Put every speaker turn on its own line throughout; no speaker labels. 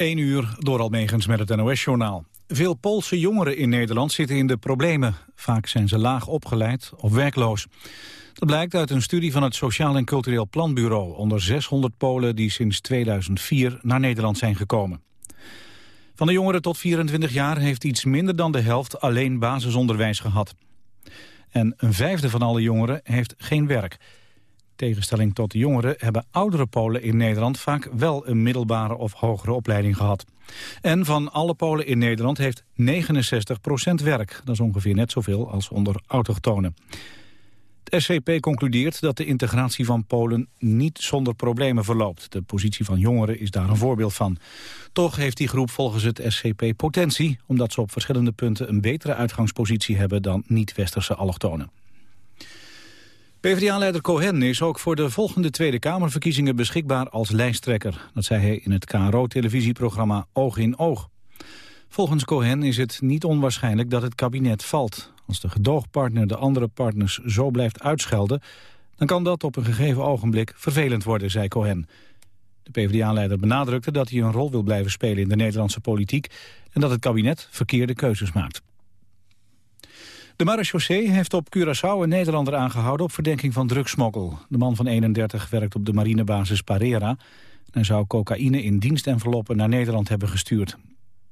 1 uur door Almegens met het NOS-journaal. Veel Poolse jongeren in Nederland zitten in de problemen. Vaak zijn ze laag opgeleid of werkloos. Dat blijkt uit een studie van het Sociaal en Cultureel Planbureau... onder 600 Polen die sinds 2004 naar Nederland zijn gekomen. Van de jongeren tot 24 jaar heeft iets minder dan de helft alleen basisonderwijs gehad. En een vijfde van alle jongeren heeft geen werk tegenstelling tot de jongeren hebben oudere Polen in Nederland vaak wel een middelbare of hogere opleiding gehad. En van alle Polen in Nederland heeft 69% werk. Dat is ongeveer net zoveel als onder autochtonen. Het SCP concludeert dat de integratie van Polen niet zonder problemen verloopt. De positie van jongeren is daar een voorbeeld van. Toch heeft die groep volgens het SCP potentie... omdat ze op verschillende punten een betere uitgangspositie hebben dan niet-westerse allochtonen. PvdA-leider Cohen is ook voor de volgende Tweede Kamerverkiezingen beschikbaar als lijsttrekker. Dat zei hij in het KRO-televisieprogramma Oog in Oog. Volgens Cohen is het niet onwaarschijnlijk dat het kabinet valt. Als de gedoogpartner de andere partners zo blijft uitschelden... dan kan dat op een gegeven ogenblik vervelend worden, zei Cohen. De PvdA-leider benadrukte dat hij een rol wil blijven spelen in de Nederlandse politiek... en dat het kabinet verkeerde keuzes maakt. De marechaussee heeft op Curaçao een Nederlander aangehouden op verdenking van drugsmokkel. De man van 31 werkt op de marinebasis Parera en zou cocaïne in dienstenveloppen naar Nederland hebben gestuurd.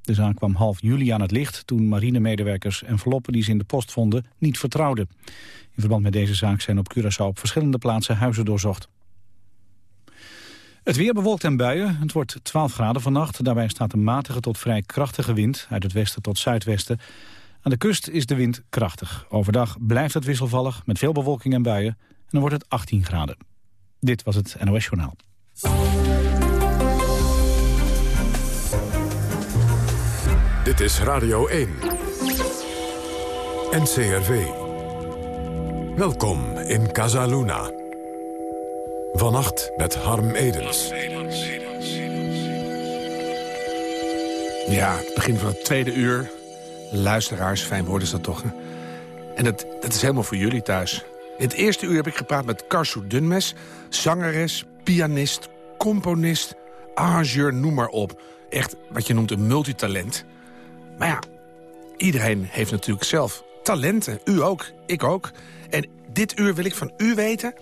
De zaak kwam half juli aan het licht toen marinemedewerkers enveloppen die ze in de post vonden niet vertrouwden. In verband met deze zaak zijn op Curaçao op verschillende plaatsen huizen doorzocht. Het weer bewolkt en buien. Het wordt 12 graden vannacht. Daarbij staat een matige tot vrij krachtige wind uit het westen tot zuidwesten. Aan de kust is de wind krachtig. Overdag blijft het wisselvallig met veel bewolking en buien. En dan wordt het 18 graden. Dit was het NOS Journaal.
Dit is Radio 1. NCRV. Welkom in Casaluna. Vannacht met Harm Edens.
Ja, het begin van het tweede uur luisteraars. Fijn woord is dat toch? En dat, dat is helemaal voor jullie thuis. In het eerste uur heb ik gepraat met Karsu Dunmes. Zangeres, pianist, componist, arrangeur, noem maar op. Echt wat je noemt een multitalent. Maar ja, iedereen heeft natuurlijk zelf talenten. U ook, ik ook. En dit uur wil ik van u weten...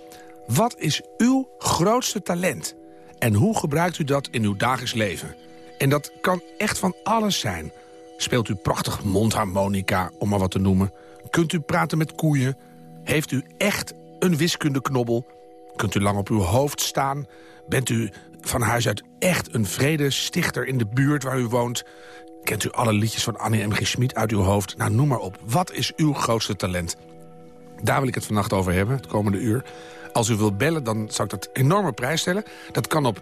wat is uw grootste talent? En hoe gebruikt u dat in uw dagelijks leven? En dat kan echt van alles zijn... Speelt u prachtig mondharmonica, om maar wat te noemen? Kunt u praten met koeien? Heeft u echt een wiskundeknobbel? Kunt u lang op uw hoofd staan? Bent u van huis uit echt een vredestichter in de buurt waar u woont? Kent u alle liedjes van Annie M. G. Schmid uit uw hoofd? Nou, noem maar op. Wat is uw grootste talent? Daar wil ik het vannacht over hebben, het komende uur. Als u wilt bellen, dan zou ik dat enorme prijs stellen. Dat kan op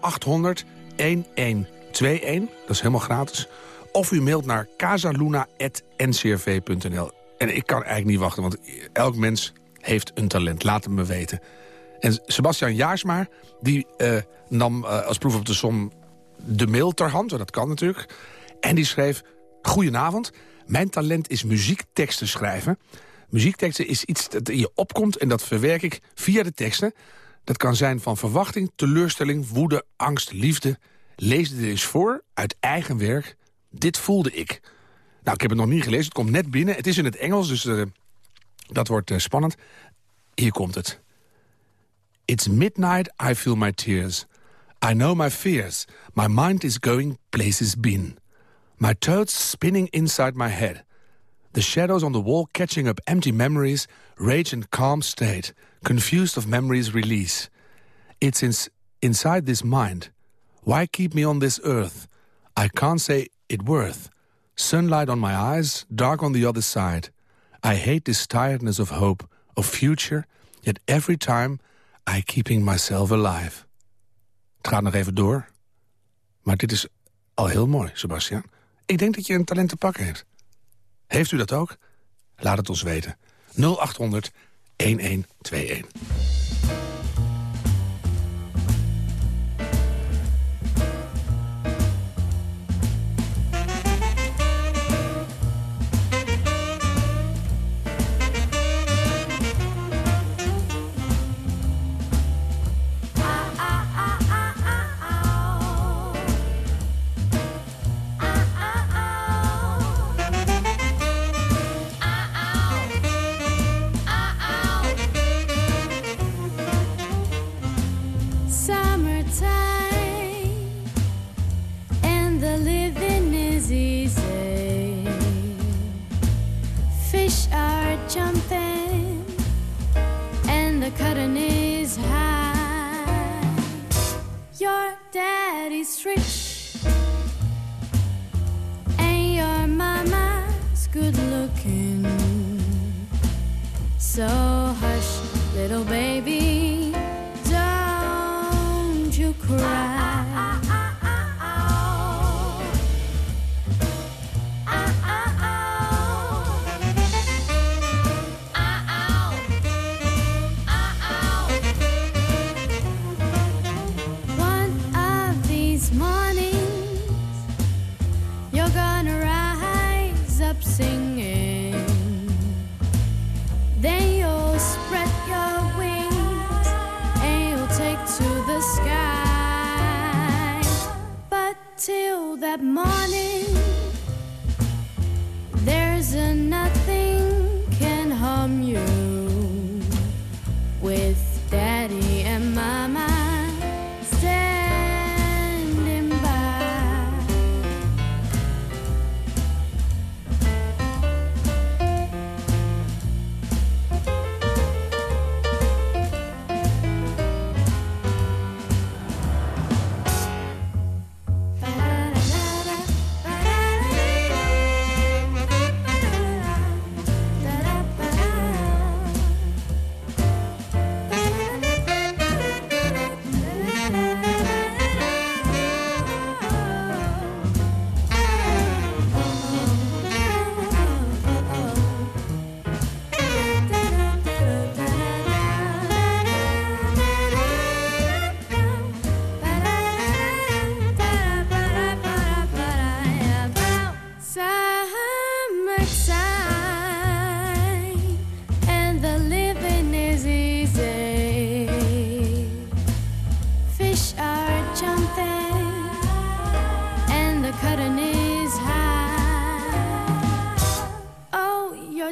0800 1121. Dat is helemaal gratis. Of u mailt naar casaluna.ncrv.nl. En ik kan eigenlijk niet wachten, want elk mens heeft een talent. Laat het me weten. En Sebastian Jaarsma, die uh, nam uh, als proef op de som de mail ter hand. Dat kan natuurlijk. En die schreef... Goedenavond, mijn talent is muziekteksten schrijven. Muziekteksten is iets dat in je opkomt en dat verwerk ik via de teksten. Dat kan zijn van verwachting, teleurstelling, woede, angst, liefde. Lees dit eens voor uit eigen werk dit voelde ik. Nou, ik heb het nog niet gelezen. Het komt net binnen. Het is in het Engels, dus uh, dat wordt uh, spannend. Hier komt het. It's midnight, I feel my tears. I know my fears. My mind is going places been. My thoughts spinning inside my head. The shadows on the wall catching up empty memories, rage and calm state, confused of memories release. It's in, inside this mind. Why keep me on this earth? I can't say it worth. Sunlight on my eyes, dark on the other side. I hate this tiredness of hope, of future, yet every time I keeping myself alive. Het gaat nog even door. Maar dit is al heel mooi, Sebastian. Ik denk dat je een talent te pakken hebt. Heeft u dat ook? Laat het ons weten. 0800 1121.
So hush, little baby, don't you cry. Morning,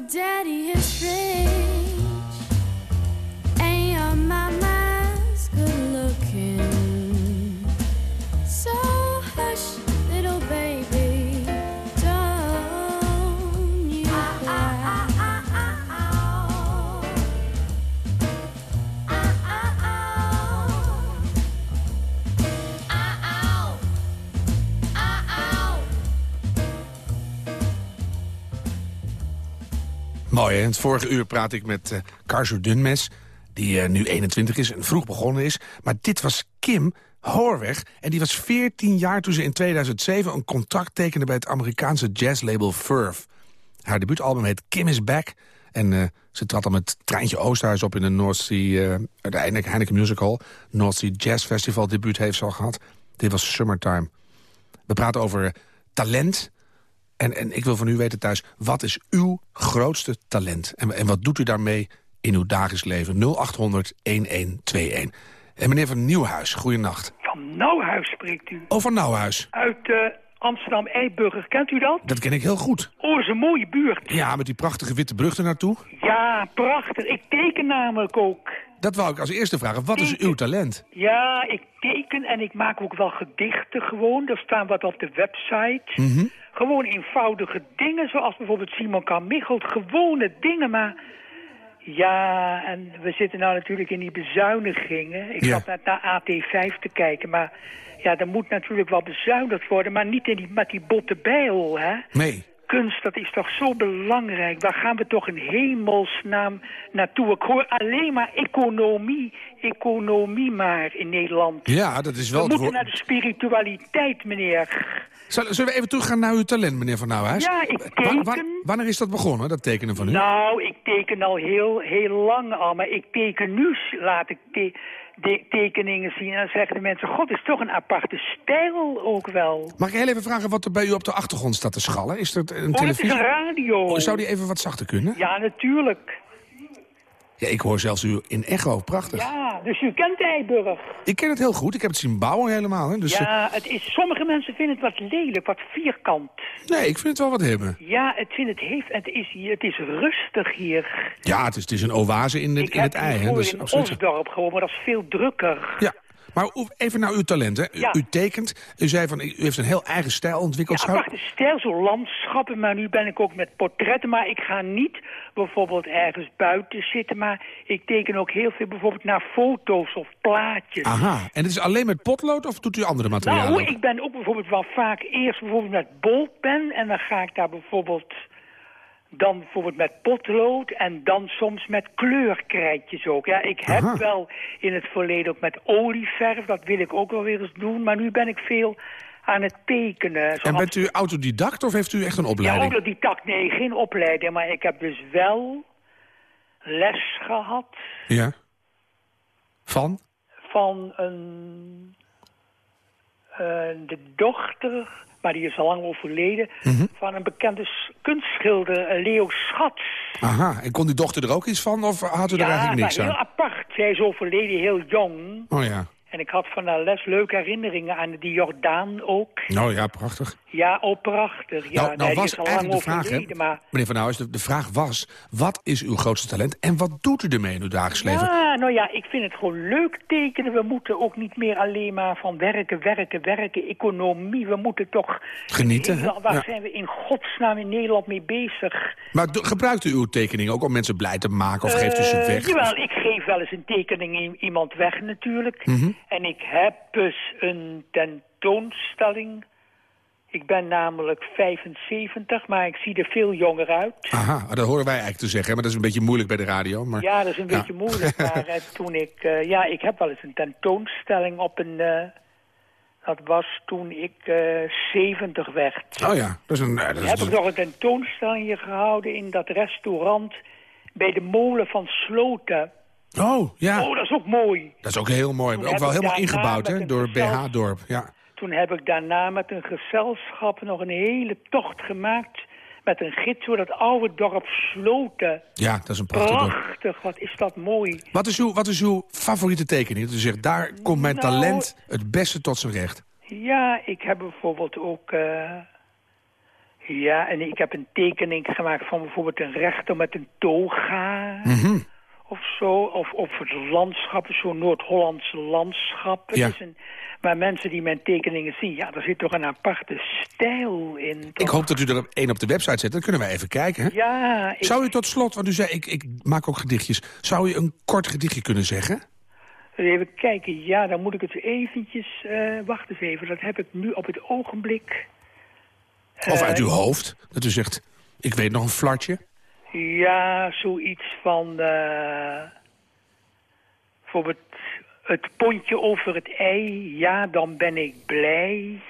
daddy
Vorige uur praat ik met Karzo Dunmes... die eh, nu 21 is en vroeg begonnen is. Maar dit was Kim Hoorweg. En die was 14 jaar toen ze in 2007 een contract tekende... bij het Amerikaanse jazzlabel Verve. Haar debuutalbum heet Kim is Back. En eh, ze trad dan met Treintje Oosterhuis op in de North Sea... Heineken Music Hall. North Sea Jazz Festival debuut heeft ze al gehad. Dit was Summertime. We praten over talent... En, en ik wil van u weten thuis, wat is uw grootste talent? En, en wat doet u daarmee in uw dagelijks leven? 0800 1121. En meneer Van Nieuwhuis, goeienacht.
Van Nauwhuis spreekt u.
Oh, van Nauwhuis.
Uit eh, Amsterdam-Eiburger. Kent u dat?
Dat ken ik heel goed.
Oh, is een mooie buurt.
Ja, met die prachtige witte brug ernaartoe.
Ja, prachtig. Ik teken namelijk ook.
Dat wou ik als eerste vragen. Wat is uw talent?
Ja, ik teken en ik maak ook wel gedichten gewoon. Er staan wat op de website.
Mhm.
Gewoon eenvoudige dingen, zoals bijvoorbeeld Simon Carmichelt. Gewone dingen, maar... Ja, en we zitten nou natuurlijk in die bezuinigingen. Ik
Ja.
zat net naar AT5 te kijken, maar... Ja, er moet natuurlijk wel bezuinigd worden, maar niet in die, met die botte bijl, hè?
Nee.
Kunst, dat is toch zo belangrijk. Waar gaan we toch in hemelsnaam naartoe? Ik hoor alleen maar economie, economie maar in Nederland.
Ja, dat is
we
wel het
moeten naar de spiritualiteit, meneer.
Zullen we even teruggaan naar uw talent, meneer Van Nauwhuis?
Ja, ik
wa-
teken.
wanneer is dat begonnen, dat tekenen van u?
Nou, ik teken al heel, heel lang al, maar ik teken nu, laat ik te- de tekeningen zien. En dan zeggen de mensen, god, is toch een aparte stijl ook wel.
Mag ik heel even vragen wat er bij u op de achtergrond staat te schallen? Is dat een
Oh, het is
televisie?
een radio.
Oh, zou die even wat zachter kunnen?
Ja, natuurlijk.
Ja, ik hoor zelfs u in echo. Prachtig.
Ja, dus u kent Eiburg.
Ik ken het heel goed. Ik heb het zien bouwen helemaal. Hè. Dus, eh,
Ja, het is, sommige mensen vinden het wat lelijk, wat vierkant.
nee, ik vind het wel wat hebben.
Ja, het, vind het, heeft, het, is, hier, het is rustig hier.
Ja, het is, het is een oase in het,
ik
in het
heb
ei. Hè.
hiervoor
Dus
in
absoluut.
Osdorp gewoon, maar dat is veel drukker.
Ja, Maar even naar uw talent, hè. U,
Ja.
u tekent, u zei van, u heeft een heel eigen stijl ontwikkeld.
Ja, aparte stijl, zo landschappen, maar nu ben ik ook met portretten. Maar ik ga niet bijvoorbeeld ergens buiten zitten, maar ik teken ook heel veel bijvoorbeeld naar foto's of plaatjes.
Aha, en het is alleen met potlood of doet u andere materialen?
Nou, ik ben ook bijvoorbeeld wel vaak eerst bijvoorbeeld met bolpen en dan ga ik daar bijvoorbeeld dan bijvoorbeeld met potlood en dan soms met kleurkrijtjes ook. Ja, ik heb
Aha.
wel in het verleden ook met olieverf, dat wil ik ook wel weer eens doen, maar nu ben ik veel aan het tekenen. Zo
En bent u autodidact of heeft u echt een
ja,
opleiding?
autodidact, nee, geen opleiding, maar ik heb dus wel les gehad
Ja. Van?
van een, eh, de dochter, maar die is al lang overleden,
Mhm.
van een bekende kunstschilder, eh, Leo Schatz.
Aha, en kon die dochter er ook iets van of had u er eigenlijk niks
heel
aan?
apart. Zij is overleden heel jong.
Oh ja.
En ik had van haar les leuke herinneringen aan die Jordaan ook.
Nou ja, prachtig.
Ja, oh prachtig. Ja,
nou, nou was
is al lang
eigenlijk de vraag, hè,
maar...
meneer Van Nouwens, de, de vraag was... wat is uw grootste talent en wat doet u ermee in uw dagelijks leven?
Ja, nou ja, ik vind het gewoon leuk tekenen. We moeten ook niet meer alleen maar van werken, werken, werken, economie. We moeten toch...
Genieten?
Heel- Waar
Ja.
zijn we in godsnaam in Nederland mee bezig?
Maar gebruikt u uw tekeningen ook om mensen blij te maken of geeft u ze
Eh,
weg?
Jawel, ik geef wel eens een tekening iemand weg natuurlijk.
Mhm.
En ik heb dus een tentoonstelling. Ik ben namelijk 75, maar ik zie er veel jonger uit.
Aha, dat horen wij eigenlijk te zeggen, maar dat is een beetje moeilijk bij de radio. Maar...
Ja, dat is een
Ja.
beetje moeilijk. Maar eh, toen ik... eh, ja, ik heb wel eens een tentoonstelling op een... eh, dat was toen ik eh 70 werd.
Oh ja, dat is een... dat is,
heb ik nog een tentoonstelling hier gehouden in dat restaurant... bij de molen van Sloten.
Oh, ja.
Oh, dat is ook mooi.
Dat is ook heel mooi.
Toen
Ook wel helemaal ingebouwd, hè, door BH-dorp. Ja.
Toen heb ik daarna met een gezelschap nog een hele tocht gemaakt... met een gids door dat oude dorp Sloten.
ja, dat is een prachtig dorp.
Prachtig, wat is dat mooi.
Wat is, uw, wat is uw favoriete tekening? Dat u zegt, daar komt mijn
Nou-
talent het beste tot zijn recht.
Ja, ik heb bijvoorbeeld ook... eh, ja, en ik heb een tekening gemaakt van bijvoorbeeld een rechter met een toga...
Mhm.
Of zo, of, of het landschap, zo'n Noord-Hollandse landschap.
Ja.
is een, maar mensen die mijn tekeningen zien, ja, er zit toch een aparte stijl in.
Ik hoop dat u er één op de website zet. Dan kunnen wij even kijken.
Ja, ik,
Zou u tot slot, want u zei, ik, ik maak ook gedichtjes. Zou u een kort gedichtje kunnen zeggen?
even kijken. Ja, dan moet ik het eventjes... eh wacht eens even, dat heb ik nu op het ogenblik.
Of
Eh,
uit uw hoofd? Dat u zegt, ik weet nog een flartje.
Ja, zoiets van... bijvoorbeeld het pontje over het ei. Ja, dan ben ik blij.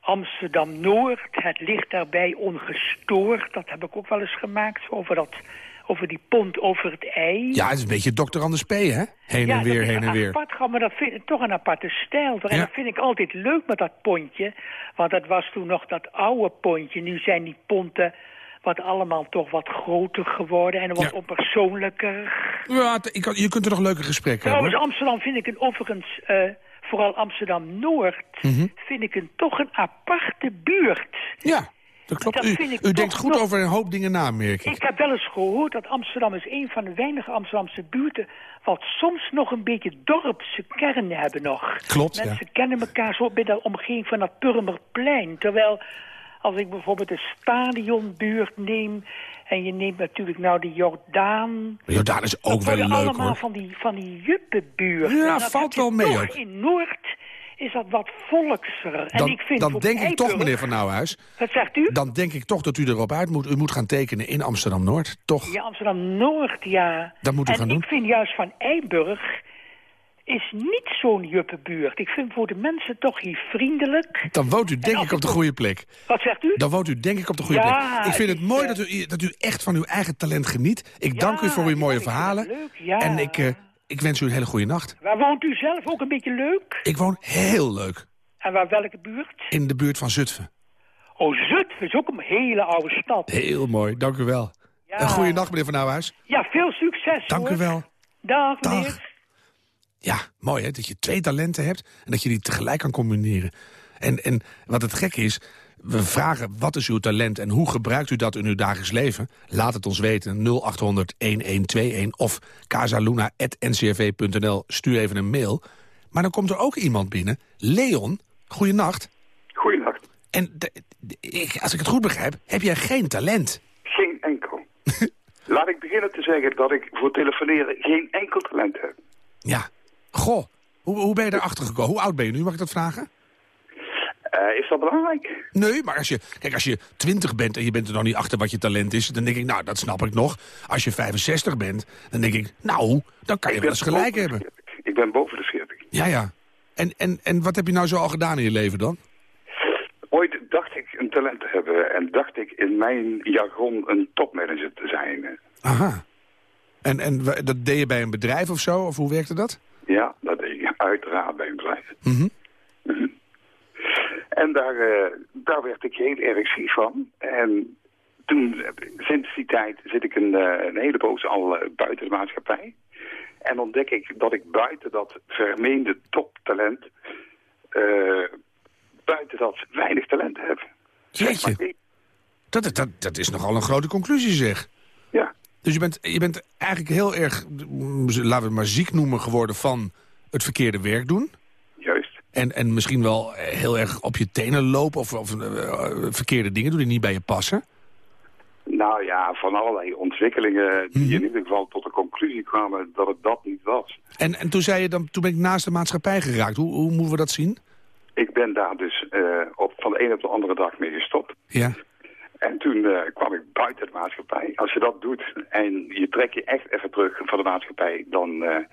Amsterdam-Noord, het ligt daarbij ongestoord. Dat heb ik ook wel eens gemaakt, over, dat, over die pont over het ei.
Ja, het is een beetje dokter Anders P, hè? Heen
Ja,
en weer, heen en weer.
gaan, maar dat vind ik toch een aparte stijl. toch? En
Ja.
dat vind ik altijd leuk met dat pontje. Want dat was toen nog dat oude pontje. Nu zijn die ponten wat allemaal toch wat groter geworden en wat
Ja.
onpersoonlijker.
Ja, kan- je kunt er nog leuke gesprekken
Trouwens,
hebben.
Amsterdam vind ik een overigens, eh, vooral Amsterdam-Noord,
Mhm.
vind ik een, toch een aparte buurt.
Ja, dat klopt.
dat
u denkt goed
nog-
over een hoop dingen na, merk ik.
Ik heb wel eens gehoord dat Amsterdam is een van de weinige Amsterdamse buurten... wat soms nog een beetje dorpse kern hebben nog.
Klopt, ja.
Mensen kennen elkaar zo bij de omgeving van dat Purmerplein. Terwijl, als ik bijvoorbeeld de stadionbuurt neem... en je neemt natuurlijk nou de Jordaan...
Jordaan is ook wel leuk,
allemaal
hoor.
van die, van die juppenbuurt.
Ja,
En
valt wel mee ook.
In Noord is dat wat volkser. en
Dan,
ik vind
dan denk ik toch, meneer Van Nouwhuis...
Wat zegt u?
dan denk ik toch dat u erop uit moet. U moet gaan tekenen in Amsterdam-Noord, toch?
Ja, Amsterdam-Noord, ja.
Dat moet u
en
gaan
ik
doen.
vind juist van Eiburg is niet zo'n juppenbuurt. Ik vind voor de mensen toch hier vriendelijk.
Dan woont u denk ik op de goede plek.
Wat zegt u?
Dan woont u denk ik op de goede
Ja,
plek. Ik vind
het
mooi dat u, dat u echt van uw eigen talent geniet. Ik dank u voor uw mooie verhalen.
leuk, ja.
En ik, eh, ik wens u een hele goede nacht.
Waar woont u zelf? Ook een beetje leuk?
Ik woon heel leuk
En waar welke buurt?
in de buurt van Zutphen.
Oh, Zutphen is ook een hele oude stad.
Heel mooi, dank u wel.
Ja.
Een goede nacht, meneer Van Nouwhuis.
Ja, veel succes
Dank
hoor.
u wel.
Dag,
Dag. Ja, mooi hè, dat je twee talenten hebt en dat je die tegelijk kan combineren. En, en wat het gekke is, we vragen wat is uw talent en hoe gebruikt u dat in uw dagelijks leven? Laat het ons weten, 0800 1121 of casaluna.ncrv.nl. Stuur even een mail. Maar dan komt er ook iemand binnen. Leon, goeienacht.
Goeienacht.
En als ik het goed begrijp, heb jij geen talent.
Geen enkel. Laat ik beginnen te zeggen dat ik voor telefoneren geen enkel talent heb.
Ja. Goh, hoe, hoe ben je erachter gekomen? Hoe oud ben je nu, mag ik dat vragen?
Eh, is dat belangrijk?
Nee, maar als je, kijk, als je 20 bent en je bent er nog niet achter wat je talent is... dan denk ik, nou, dat snap ik nog. Als je 65 bent, dan denk ik, nou, dan kan je wel eens gelijk hebben.
40. Ik ben boven de 40.
Ja, ja. En, en, en wat heb je nou zo al gedaan in je leven dan?
Ooit dacht ik een talent te hebben en dacht ik in mijn jargon een topmanager te zijn.
Aha. En, en dat deed je bij een bedrijf of zo? Of hoe werkte dat?
Ja, dat deed ik uiteraard bij een bedrijf. En daar, eh, daar werd ik heel erg ziek van. En toen, sinds die tijd, zit ik een, eh, een hele poos al eh, buiten de maatschappij. En ontdek ik dat ik buiten dat vermeende toptalent, buiten dat weinig talent heb.
Jeetje. Dat, dat, dat is nogal een grote conclusie, zeg.
Ja,
Dus je bent, je bent eigenlijk heel erg, laten we het maar ziek noemen, geworden van het verkeerde werk doen.
juist.
En, en misschien wel heel erg op je tenen lopen of, of eh, verkeerde dingen doen die niet bij je passen.
Nou ja, van allerlei ontwikkelingen die in ieder geval tot de conclusie kwamen dat het dat niet was.
En, en toen zei je dan, toen ben ik naast de maatschappij geraakt. Hoe, hoe moeten we dat zien?
Ik ben daar dus eh, op, van de een op de andere dag mee gestopt.
Ja.
En toen eh, kwam ik buiten de maatschappij. Als je dat doet en je trekt je echt even terug van de maatschappij, dan eh,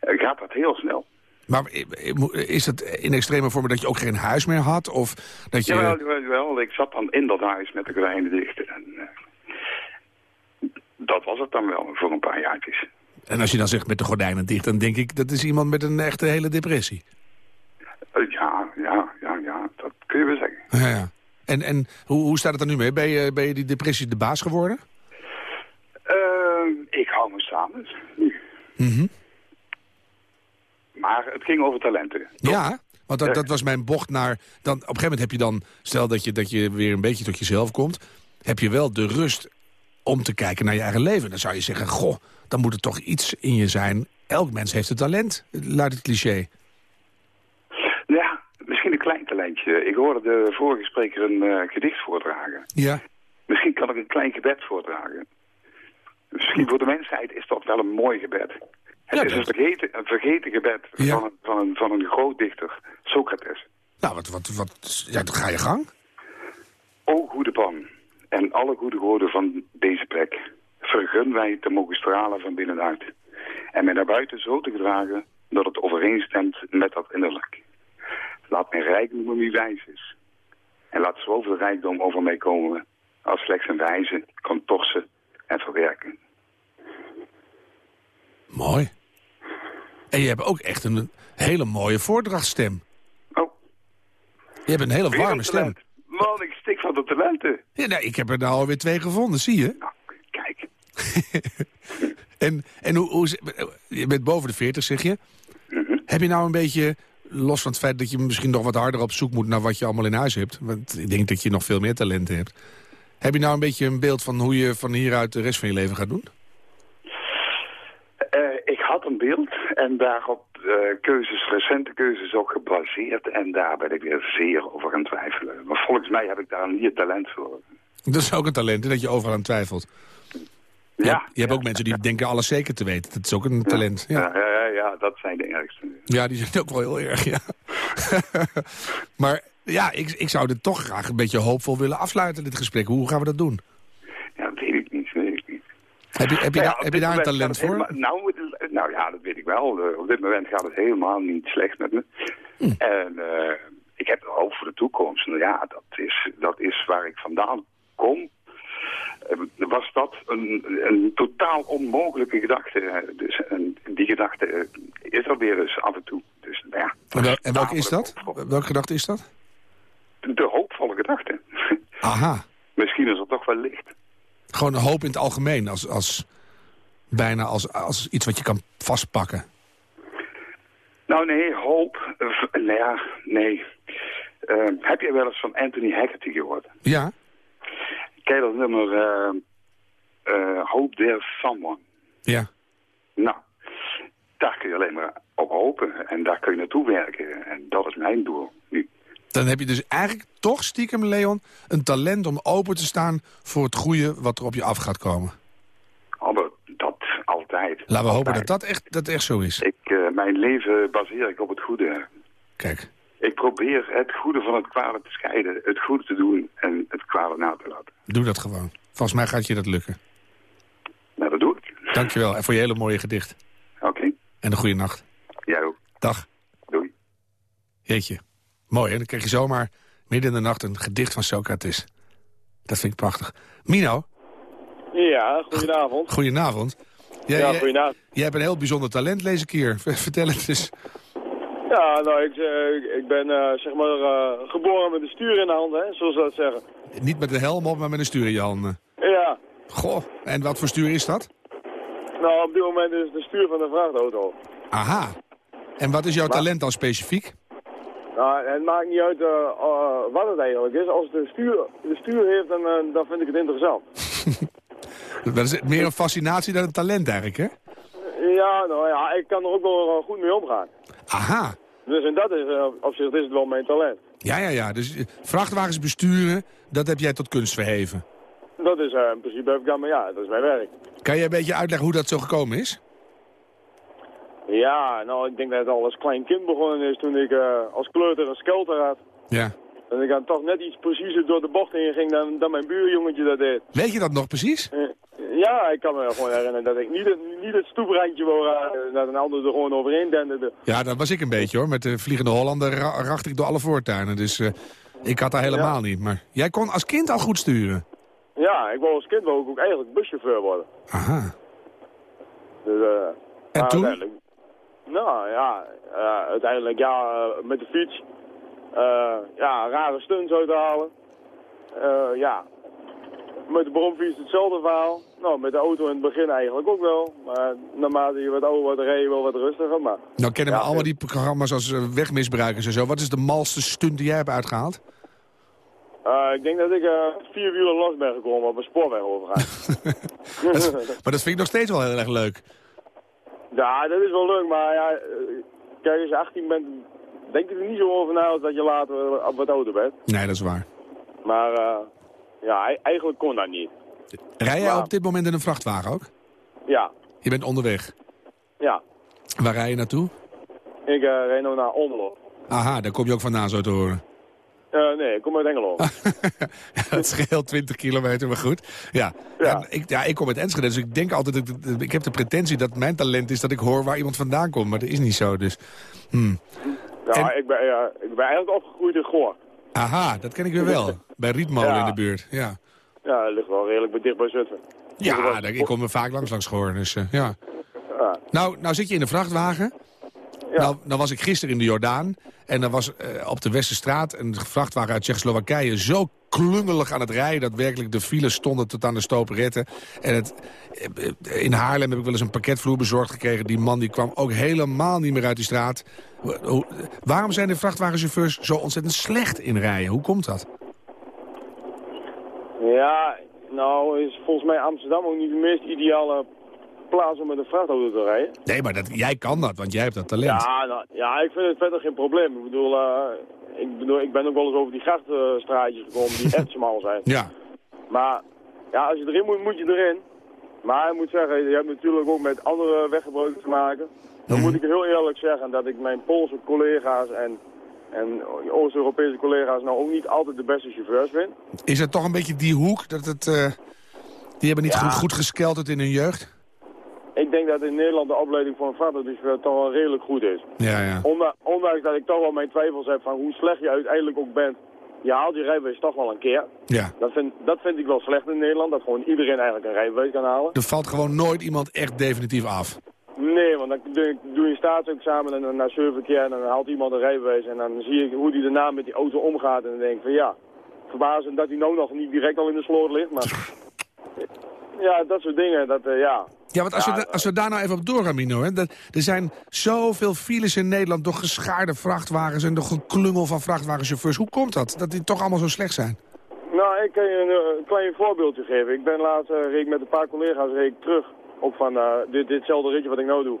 gaat dat heel snel.
Maar eh, eh, is het in extreme vormen dat je ook geen huis meer had? Of dat je...
Jawel, jawel, jawel. Ik zat dan in dat huis met de gordijnen dicht. En, eh, dat was het dan wel voor een paar jaartjes.
En als je dan zegt met de gordijnen dicht, dan denk ik dat is iemand met een echte hele depressie.
Eh, ja, ja, ja, ja, dat kun je wel zeggen.
Ja, ja. En, en hoe, hoe staat het er nu mee? Ben je, ben je die depressie de baas geworden?
Eh, ik hou me samen nu.
Mhm.
Maar het ging over talenten. toch?
Ja, want dat, dat was mijn bocht naar... Dan, op een gegeven moment heb je dan, stel dat je, dat je weer een beetje tot jezelf komt... heb je wel de rust om te kijken naar je eigen leven. Dan zou je zeggen, goh, dan moet er toch iets in je zijn. Elk mens heeft een talent, luidt het cliché.
Ik hoorde de vorige spreker een eh, gedicht voordragen.
Ja.
Misschien kan ik een klein gebed voordragen. Misschien voor de mensheid is dat wel een mooi gebed. Het
Ja,
is een vergeten, een vergeten gebed
Ja.
van, een, van, een, van een groot dichter, Socrates.
Nou, wat, wat, wat, ja, dan ga je gang.
O goede pan, en alle goede goden van deze plek, vergun wij te mogen stralen van binnenuit. En mij naar buiten zo te gedragen dat het overeenstemt met dat innerlijk. Laat mij rijk noemen wie wijs is. En laat zoveel rijkdom over mij komen als slechts een wijze kan torsen en verwerken.
Mooi. En je hebt ook echt een hele mooie voordrachtstem.
Oh,
Je hebt een hele
weer
warme
een
stem.
Man, ik stik van de talenten.
Ja, nou, ik heb er nou alweer twee gevonden, zie je?
Nou, kijk.
En, en hoe, je bent boven de 40, zeg je.
Mhm.
Heb je nou een beetje, los van het feit dat je misschien nog wat harder op zoek moet naar wat je allemaal in huis hebt. Want ik denk dat je nog veel meer talenten hebt. Heb je nou een beetje een beeld van hoe je van hieruit de rest van je leven gaat doen?
Eh, ik had een beeld en daarop eh, keuzes, recente keuzes ook gebaseerd. En daar ben ik weer zeer over aan twijfelen. Maar volgens mij heb ik daar niet het talent voor.
Dat is ook een talent, dat je overal aan twijfelt. Je,
Ja,
hebt, je hebt ook mensen die denken alles zeker te weten. Dat is ook een talent. Ja.
Ja, ja, dat zijn de ergste.
Ja, die zijn ook wel heel erg, ja. maar ja, ik, ik zou dit toch graag een beetje hoopvol willen afsluiten, dit gesprek. Hoe gaan we dat doen?
Ja, dat weet ik niet, weet ik niet.
Heb je, heb je,
Nou ja,
daar,
op
heb je
dit
daar een talent voor?
helemaal- nou, nou ja, dat weet ik wel. Eh, op dit moment gaat het helemaal niet slecht met me.
Hm.
En eh, ik heb hoop voor de toekomst. Nou ja, dat is, dat is waar ik vandaan kom. Was dat een, een totaal onmogelijke gedachte. Dus en die gedachte eh, is er weer eens af en toe. Dus, nou ja,
En, wel, en welke is dat? Welke gedachte is dat?
De hoopvolle gedachte.
Aha.
Misschien is er toch wel licht.
Gewoon een hoop in het algemeen. Als, als, bijna als, als iets wat je kan vastpakken.
Nou nee, hoop. nou ja, nee. Eh, heb je wel eens van Anthony Haggerty gehoord?
Ja?
Ken dat nummer eh, eh, Hope There's Someone?
Ja.
Nou, daar kun je alleen maar op hopen. En daar kun je naartoe werken. En dat is mijn doel nu.
Dan heb je dus eigenlijk toch stiekem, Leon, een talent om open te staan voor het goede wat er op je af gaat komen.
Maar dat altijd.
Laten we hopen dat dat echt, dat echt zo is.
Ik, eh, mijn leven baseer ik op het goede.
Kijk,
Ik probeer het goede van het kwade te scheiden. Het goede te doen en het kwade na te laten.
doe dat gewoon. Volgens mij gaat je dat lukken.
Nou, dat doe ik.
Dankjewel en voor je hele mooie gedicht.
Oké,
En een goede nacht.
jij ook.
Dag.
Doei.
Jeetje. Mooi, hè? Dan krijg je zomaar midden in de nacht een gedicht van Socrates. Dat vind ik prachtig. Mino,
Ja, goedenavond.
goedenavond. Jij,
Ja,
jij-
goedenavond.
jij hebt een heel bijzonder talent, lees ik hier. Vertel het eens.
Ja, nou, ik, eh, ik ben eh, zeg maar eh, geboren met een stuur in de hand, hè, zoals ze dat zeggen.
Niet met een helm op, maar met een stuur in je handen.
Ja,
Goh, en wat voor stuur is dat?
nou, op dit moment is het de stuur van een vrachtauto.
Aha. En wat is jouw talent dan specifiek?
Nou, het maakt niet uit wat het eigenlijk is. Als het een stuur, de stuur heeft, dan, dan vind ik het interessant.
Dat is meer een fascinatie dan een talent eigenlijk, hè?
Ja, nou ja, ik kan er ook wel eh, goed mee omgaan.
Aha.
Dus en dat is, eh, op zich is het wel mijn talent.
Ja, ja, ja. Dus eh, vrachtwagens besturen, dat heb jij tot kunst verheven.
Dat is in principe, heb ik dan, maar ja, dat is mijn werk.
Kan je een beetje uitleggen hoe dat zo gekomen is?
Ja, nou, ik denk dat het al als klein kind begonnen is toen ik als kleuter een skelter had.
Ja.
En ik dan toch net iets preciezer door de bocht heen ging dan, dan mijn buurjongetje dat deed.
Weet je dat nog precies?
Eh, Ja, ik kan me gewoon herinneren dat ik niet het, niet het stoeprandje wou raken, dat een ander er gewoon overheen denderde.
Ja, dat was ik een beetje hoor. Met de Vliegende Hollander ra- racht ik door alle voortuinen. Dus eh, ik had daar helemaal niet. Maar jij kon als kind al goed sturen.
Ja, ik wou als kind wou ik ook eigenlijk buschauffeur worden.
Aha.
Dus, eh,
En toen?
Nou ja, eh, uiteindelijk ja, eh, met de fiets. Eh, ja, rare stunts uit te halen. Eh, ja, met de bromfiets hetzelfde verhaal. Nou, met de auto in het begin eigenlijk ook wel. Maar naarmate je wat ouder wordt, rij je wel wat rustiger. Maar
Nou kennen we
Ja,
allemaal die programma's als eh, wegmisbruikers en zo. Wat is de malste stunt die jij hebt uitgehaald?
eh, ik denk dat ik vier wielen los ben gekomen op een spoorweg overgaan.
Maar dat vind ik nog steeds wel heel erg leuk.
ja, dat is wel leuk, maar ja, kijk, als je 18 bent, denk je er niet zo over na als dat je later op wat ouder bent.
Nee, dat is waar.
Maar eh, ja, eigenlijk kon dat niet.
Rij jij
Maar-
op dit moment in een vrachtwagen ook?
Ja,
Je bent onderweg.
ja.
Waar rij je naartoe?
Ik uh, reed nou naar Ondelo.
Aha, daar kom je ook vandaan zo te horen.
Eh, nee, ik kom uit Engelo.
Het scheelt 20 kilometer, maar goed. Ja,
Ja.
En ik, ja ik kom uit Enschede, dus ik denk altijd... dat ik- Ik heb de pretentie dat mijn talent is dat ik hoor waar iemand vandaan komt. Maar dat is niet zo, dus... Hmm.
Ja,
En-
ik, ben, ja, ik ben eigenlijk opgegroeid in Goor.
Aha, dat ken ik weer wel. Bij Rietmolen
Ja.
in de buurt, ja.
Ja, dat ligt wel redelijk dicht bij Zutphen.
Ja, ik kom er vaak langs langs gehoord, dus eh, ja.
Ja.
Nou, nou zit je in de vrachtwagen.
Ja.
Nou, nou was ik gisteren in de Jordaan. En dan was eh, op de Westerstraat een vrachtwagen uit Tsjechoslowakije zo klungelig aan het rijden... dat werkelijk de files stonden tot aan de stoperetten. En het, eh, in Haarlem heb ik wel eens een pakketvloer bezorgd gekregen. Die man die kwam ook helemaal niet meer uit die straat. Hoe- waarom zijn de vrachtwagenchauffeurs zo ontzettend slecht in rijden? Hoe komt dat?
Ja, nou is volgens mij Amsterdam ook niet de meest ideale plaats om met een vrachtauto te rijden.
Nee, maar dat, jij kan dat, want jij hebt dat talent.
Ja, nou, ja, ik vind het verder geen probleem. Ik bedoel, eh, ik, bedoel ik ben ook wel eens over die grachtstraatjes gekomen die echt smal zijn.
Ja.
Maar ja, als je erin moet, moet je erin. Maar ik moet zeggen, je hebt natuurlijk ook met andere weggebruikers te maken. Dan
Mhm.
moet ik heel eerlijk zeggen dat ik mijn Poolse collega's en, en Oost-Europese collega's nou ook niet altijd de beste chauffeurs vind.
Is het toch een beetje die hoek dat het... eh, die hebben niet
Ja.
goed, goed geskelterd in hun jeugd?
Ik denk dat in Nederland de opleiding voor een vrachtautochauffeur toch wel redelijk goed is.
Ja, ja.
Onda- ondanks dat ik toch wel mijn twijfels heb van hoe slecht je uiteindelijk ook bent. Je haalt je rijbewijs toch wel een keer.
ja.
Dat vind, dat vind ik wel slecht in Nederland, dat gewoon iedereen eigenlijk een rijbewijs kan halen.
Er valt gewoon nooit iemand echt definitief af.
Nee, want dan doe je een staatsexamen en dan na zeven keer en dan haalt iemand een rijbewijs. En dan zie ik hoe die daarna met die auto omgaat en dan denk ik van ja, verbazend dat hij nou nog niet direct al in de sloot ligt. Maar ja, dat soort dingen, dat eh, ja.
Ja, want als,
Ja,
we, als we daar nou even op doorgaan, Mino... Hè, dat, er zijn zoveel files in Nederland door geschaarde vrachtwagens... en door geklungel van vrachtwagenchauffeurs. Hoe komt dat, dat die toch allemaal zo slecht zijn?
Nou, ik kan je een, eh, een klein voorbeeldje geven. Ik ben laatst reed ik met een paar collega's reed terug. Ook van dit, ditzelfde ritje wat ik nou doe.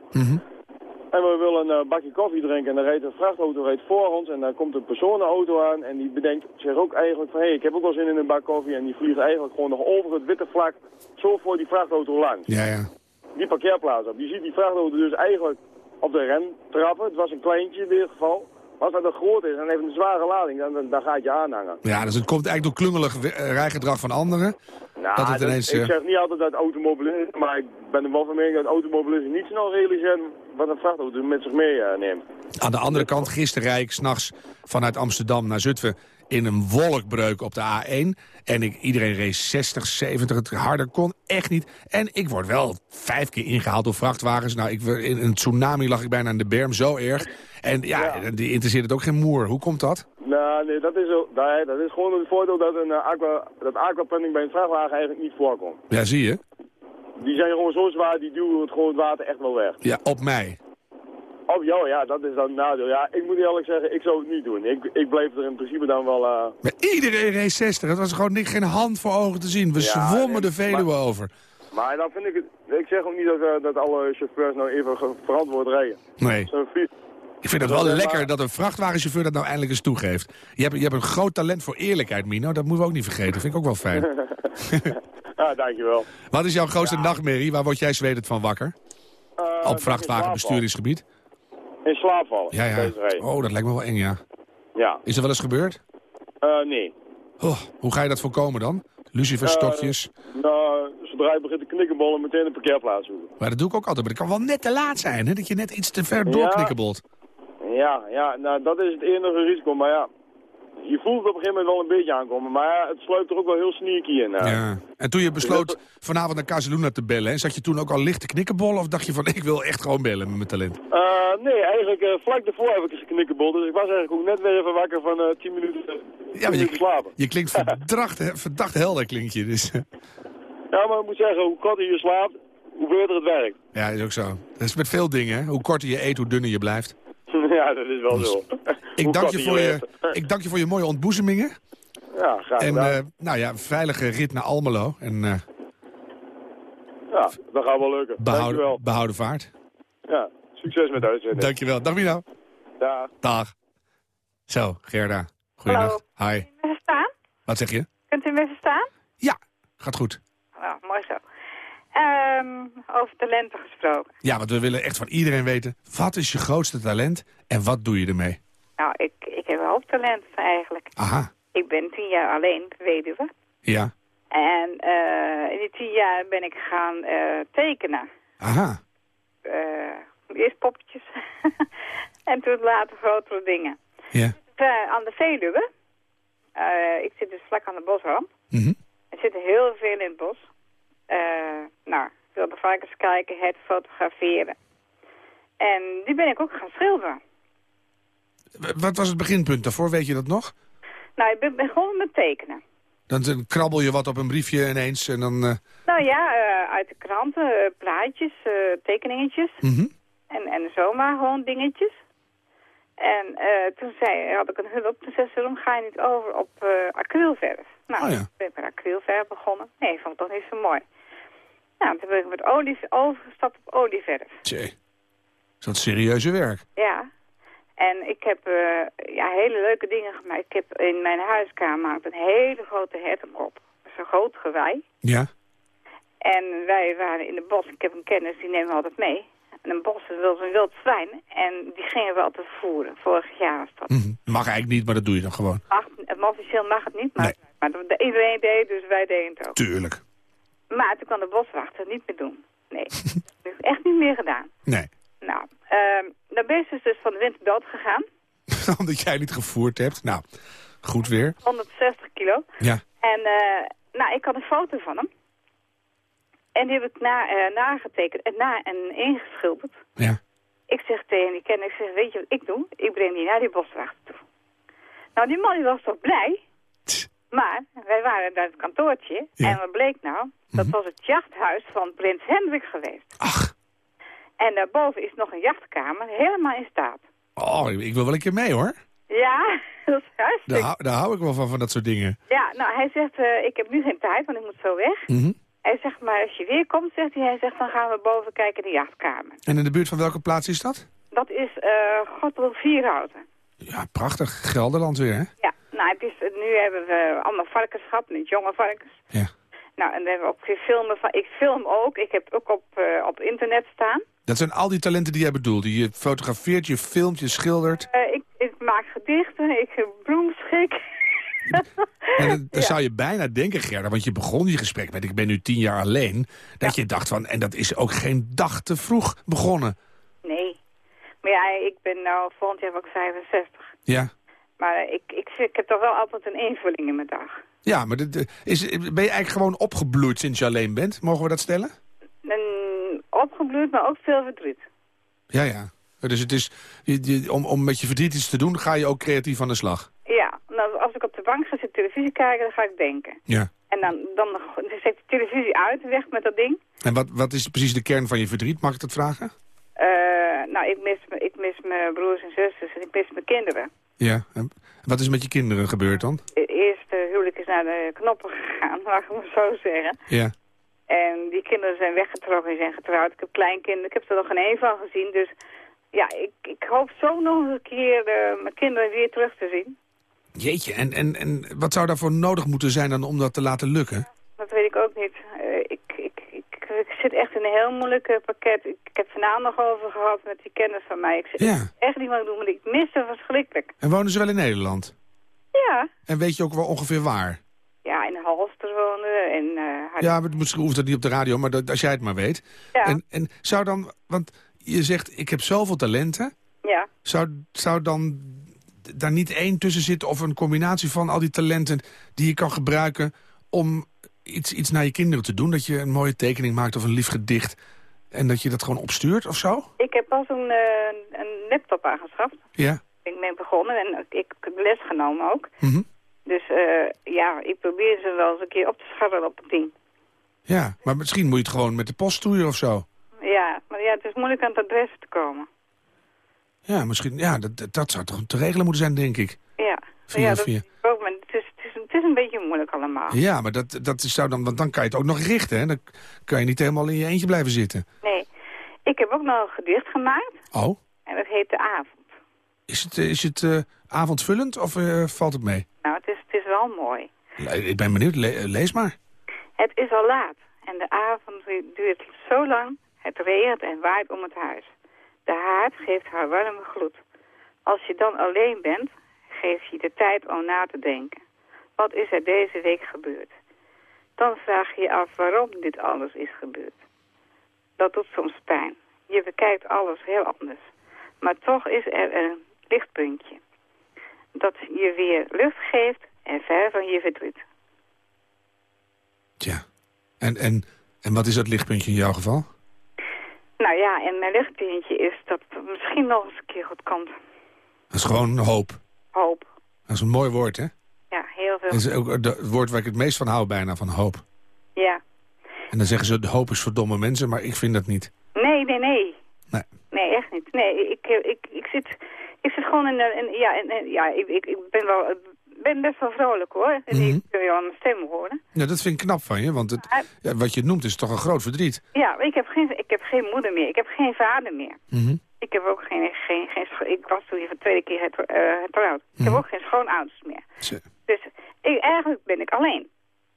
En we willen een eh, bakje koffie drinken en dan rijdt een vrachtauto rijdt voor ons en dan komt een personenauto aan en die bedenkt zich ook eigenlijk van hé, hey, ik heb ook wel zin in een bak koffie en die vliegt eigenlijk gewoon nog over het witte vlak zo voor die vrachtauto langs.
Ja, ja.
Die parkeerplaats op. Je ziet die vrachtauto dus eigenlijk op de rem trappen. Het was een kleintje in dit geval. Maar als dat groot is en heeft een zware lading, dan, dan, dan gaat je aanhangen.
Ja, dus het komt eigenlijk door klungelig eh, rijgedrag van anderen.
Nou,
Dat het ineens,
ik
eh,
zeg niet altijd dat automobilisten, maar ik ben er wel van mening dat automobilisten niet snel realiseren wat een vrachtauto met zich meeneemt.
Aan de andere kant, gisteren rijd ik s'nachts vanuit Amsterdam naar Zutphen in een wolkbreuk op de A1. En ik, iedereen race 60, 70, het harder kon echt niet. En ik word wel vijf keer ingehaald door vrachtwagens. Nou, ik, in een tsunami lag ik bijna in de berm, zo erg. En ja,
Ja.
die interesseert het ook geen moer. Hoe komt dat?
Nou, nee, dat is, nee, dat is gewoon het voordeel dat een uh, aqua, dat aquapunning bij een vrachtwagen eigenlijk niet voorkomt.
Ja, zie je?
Die zijn gewoon zo zwaar, die duwen het gewoon het water echt wel weg.
Ja, op mij.
Oh jou, ja, dat is dan een nadeel. Ja, ik moet eerlijk zeggen, ik zou het niet doen. Ik, ik bleef er in principe dan wel... eh,
Maar iedereen race 60. Het was gewoon niet, geen hand voor ogen te zien. We
Ja,
zwommen
nee,
de Veluwe
maar-
over.
Maar dan vind ik het... Ik zeg ook niet dat, eh, dat alle chauffeurs nou even verantwoord rijden.
Nee.
Zo'n fiets...
Ik vind het
Dat
wel lekker dat een vrachtwagenchauffeur dat nou eindelijk eens toegeeft. Je hebt, je hebt een groot talent voor eerlijkheid, Mino. Dat moeten we ook niet vergeten. vind ik ook wel fijn.
Ja, dankjewel.
Wat is jouw grootste nachtmerrie? Waar word jij zwetend van wakker?
Eh, dat
Op vrachtwagenbesturingsgebied?
In slaap vallen.
Ja, ja. Oh, dat lijkt me wel eng, ja.
Ja.
Is er wel eens gebeurd?
Eh, nee.
Oh, hoe ga je dat voorkomen dan? Luciferstokjes?
Nou, zodra je begint te knikkenbollen, meteen een parkeerplaats zoeken.
Maar dat doe ik ook altijd. Maar het kan wel net te laat zijn, hè? Dat je net iets te ver
Ja.
doorknikkenbolt.
Ja, ja, nou dat is het enige risico. Maar ja, je voelt het op een gegeven moment wel een beetje aankomen. Maar ja, het sluipt er ook wel heel sneaky in. eh.
Ja. En toen je besloot vanavond naar Casaluna te bellen... hè, zat je toen ook al licht te knikkenbollen? Of dacht je van, ik wil echt gewoon bellen met mijn talent?
Eh, nee, eigenlijk eh, vlak daarvoor heb ik eens geknikkenbold. Dus ik was eigenlijk ook net weer even wakker van eh 10 minuten, 10
Ja, maar
minuten
je,
slapen.
je klinkt verdacht, verdacht helder, klinkt je. Dus,
Ja, maar ik moet zeggen, hoe korter je slaapt, hoe beter het werkt.
ja, is ook zo. Dat is met veel dingen, hè. Hoe korter je eet, hoe dunner je blijft.
ja, dat is wel zo.
Ik dank, je voor je, ik dank je voor je mooie ontboezemingen.
Ja, graag
En
gedaan.
eh, nou ja, veilige rit naar Almelo. En eh,
ja, dat gaat wel lukken.
behouden,
Dankjewel.
behouden vaart.
Ja, succes met uitzending.
Dankjewel. Dag Mino.
Dag.
Dag. Zo, Gerda. Goeienacht. Hi.
me verstaan?
Wat zeg je?
Kunt u me verstaan?
Ja, gaat goed.
Nou, mooi zo. Ehm, over talenten gesproken.
Ja, want we willen echt van iedereen weten... wat is je grootste talent en wat doe je ermee?
Nou, ik, ik heb een hoop talenten eigenlijk.
Aha,
Ik ben tien jaar alleen weduwe.
ja.
En eh, in die tien jaar ben ik gaan eh, tekenen.
Aha.
Eh, eerst poppetjes. en toen later grotere dingen.
Ja.
Aan de Veluwe. Ik zit dus vlak aan de bosrand.
Mhm.
Er zitten heel veel in het bos. Eh, nou, ik wilde vaak eens kijken, het fotograferen. En die ben ik ook gaan schilderen.
Wat was het beginpunt daarvoor, weet je dat nog?
Nou, ik ben begonnen met tekenen.
Dan krabbel je wat op een briefje ineens en dan... eh,
Nou ja, eh, uit de kranten, plaatjes, tekeningetjes.
mhm.
En, en zomaar gewoon dingetjes. En toen zei, had ik een hulp. Toen zei ze, waarom ga je niet over op acrylverf? Nou,
Oh ja.
toen ben ik met acrylverf begonnen. Nee, vond ik toch niet zo mooi. Nou, toen ben ik met olie, overgestapt op olieverf.
Tjee. Zo'n serieuze werk.
Ja. En ik heb eh, ja, hele leuke dingen gemaakt. Ik heb in mijn huiskamer een hele grote hertenkop. Zo'n groot gewei.
Ja.
En wij waren in het bos. Ik heb een kennis, die nemen we altijd mee. En een bos wil zo'n wild zwijn. En die gingen we altijd vervoeren. Vorig jaar was dat.
Mhm. Mag eigenlijk niet, maar dat doe je dan gewoon.
Mag, officieel mag het niet, maar,
Nee.
maar dat- iedereen deed, dus wij deden het ook.
Tuurlijk.
Maar toen kwam de boswachter niet meer doen. Nee, dat heb ik echt niet meer gedaan.
Nee.
Nou, ehm de beest is dus van de winter dood gegaan.
Omdat jij niet gevoerd hebt. Nou, goed weer.
160 kilo.
Ja.
En eh, nou, ik had een foto van hem. En die heb ik na, eh, nagetekend en, na, en ingeschilderd.
Ja.
Ik zeg tegen die kenner, ik zeg, weet je wat ik doe? Ik breng die naar die boswachter toe. Nou, die man die was toch blij? Maar wij waren naar het kantoortje.
Ja.
En wat bleek nou? Dat
Mhm.
was het jachthuis van prins Hendrik geweest.
Ach.
En daarboven is nog een jachtkamer, helemaal in staat.
Oh, ik wil wel een keer mee hoor.
Ja, dat is hartstikke...
hou- daar hou ik wel van, van dat soort dingen.
Ja, nou, hij zegt, eh, ik heb nu geen tijd, want ik moet zo weg.
Mhm.
Hij zegt, maar als je weer komt, zegt hij, hij zegt, dan gaan we boven kijken in de jachtkamer.
En in de buurt van welke plaats is dat?
Dat is uh, Vierhouten.
Ja, prachtig. Gelderland weer, hè?
Ja, nou, het is, nu hebben we allemaal varkens gehad, met jonge varkens.
Ja.
Nou, en dan hebben we ook weer filmen van... Ik film ook, ik heb ook op, uh, op internet staan.
Dat zijn al die talenten die jij bedoelt. Je fotografeert, je filmt, je schildert.
Uh, ik, ik, maak gedichten, ik bloemschik.
En dan, dan zou je bijna denken, Gerda, want je begon je gesprek met... ik ben nu tien jaar alleen, dat je dacht van... en dat is ook geen dag te vroeg begonnen.
Nee. Maar ja, ik ben nou volgend jaar ook 65.
Ja.
Maar ik, ik, ik heb toch wel altijd een invulling in mijn dag.
Ja, maar dit, is, ben je eigenlijk gewoon opgebloeid sinds je alleen bent? Mogen we dat stellen?
En opgebloeid, maar ook veel verdriet.
Ja, ja. Dus het is, je, je, om, om met je verdriet iets te doen, ga je ook creatief aan de slag?
Ja, nou, als ik op de bank ga zitten televisie kijken, dan ga ik denken.
Ja.
En dan, dan, dan zet de televisie uit, weg met dat ding.
En wat, wat is precies de kern van je verdriet, mag ik dat vragen?
Uh, nou, ik mis, ik mis mijn broers en zusters en ik mis mijn kinderen.
Ja, en wat is met je kinderen gebeurd dan?
Het eerste huwelijk is naar de knoppen gegaan, mag ik maar zo zeggen.
Ja.
En die kinderen zijn weggetrokken en zijn getrouwd. Ik heb kleinkinderen, ik heb er nog geen één van gezien. Dus ja, ik, ik hoop zo nog een keer uh, mijn kinderen weer terug te zien.
Jeetje, en, en, en wat zou daarvoor nodig moeten zijn dan om dat te laten lukken?
Dat weet ik ook niet. Uh, ik, ik, ik, ik, zit echt in een heel moeilijk pakket. Ik, ik heb vanavond nog over gehad met die kennis van mij. Ik zit
ja.
echt niet wat doen, maar ik mis ze verschrikkelijk.
En wonen ze wel in Nederland?
Ja.
En weet je ook wel ongeveer waar?
Ja, in Halster wonen. En, uh,
ja, maar misschien hoeft dat niet op de radio, maar dat, als jij het maar weet.
Ja.
En, en zou dan, want je zegt, ik heb zoveel talenten.
Ja.
Zou, zou dan daar niet één tussen zitten of een combinatie van al die talenten... die je kan gebruiken om iets, iets naar je kinderen te doen? Dat je een mooie tekening maakt of een lief gedicht... en dat je dat gewoon opstuurt of zo?
Ik heb pas een, uh, een laptop aangeschaft.
Ja.
Ik ben begonnen en ik heb les genomen ook.
Mm -hmm.
Dus uh, ja, ik probeer ze wel eens een keer op te scharrelen op het ding.
Ja, maar misschien moet je het gewoon met de post sturen of zo.
Ja, maar ja, het is moeilijk aan het adres te komen.
Ja, misschien, ja, dat, dat zou toch te regelen moeten zijn, denk ik.
Ja,
via,
ja dat
via.
Een beetje moeilijk allemaal.
Ja, maar dat, dat zou dan, want dan kan je het ook nog richten, hè? Dan kan je niet helemaal in je eentje blijven zitten.
Nee, ik heb ook nog een gedicht gemaakt.
Oh?
En dat heet De Avond.
Is het, is het uh, avondvullend of uh, valt het mee?
Nou, het is, het is wel mooi.
Ik ben benieuwd, Le lees maar.
Het is al laat en de avond duurt zo lang. Het regent en waait om het huis. De haard geeft haar warme gloed. Als je dan alleen bent, geef je de tijd om na te denken. Wat is er deze week gebeurd? Dan vraag je je af waarom dit alles is gebeurd. Dat doet soms pijn. Je bekijkt alles heel anders. Maar toch is er een lichtpuntje. Dat je weer lucht geeft en ver van je verdriet.
Tja, en, en, en wat is dat lichtpuntje in jouw geval?
Nou ja, en mijn lichtpuntje is dat het misschien nog eens een keer goed komt.
Dat is gewoon hoop.
Hoop.
Dat is een mooi woord, hè?
Ja, heel veel.
Dat is ook het woord waar ik het meest van hou bijna, van hoop.
Ja.
En dan zeggen ze, hoop is voor domme mensen, maar ik vind dat niet.
Nee, nee, nee.
Nee.
Nee, echt niet. Nee, ik, ik, ik, zit, ik zit gewoon in... in ja, in, ja ik, ik, ben wel ben best wel vrolijk hoor. En
Mhm.
ik kun je aan mijn stem horen.
Ja, dat vind ik knap van je, want het, ja, wat je noemt is toch een groot verdriet.
Ja, ik heb geen, ik heb geen moeder meer. Ik heb geen vader meer.
Mhm.
Ik heb ook geen, geen, geen ik was toen de tweede keer het, uh, getrouwd. Ik heb
Mhm.
ook geen schoonouders meer. Dus ik, eigenlijk ben ik alleen.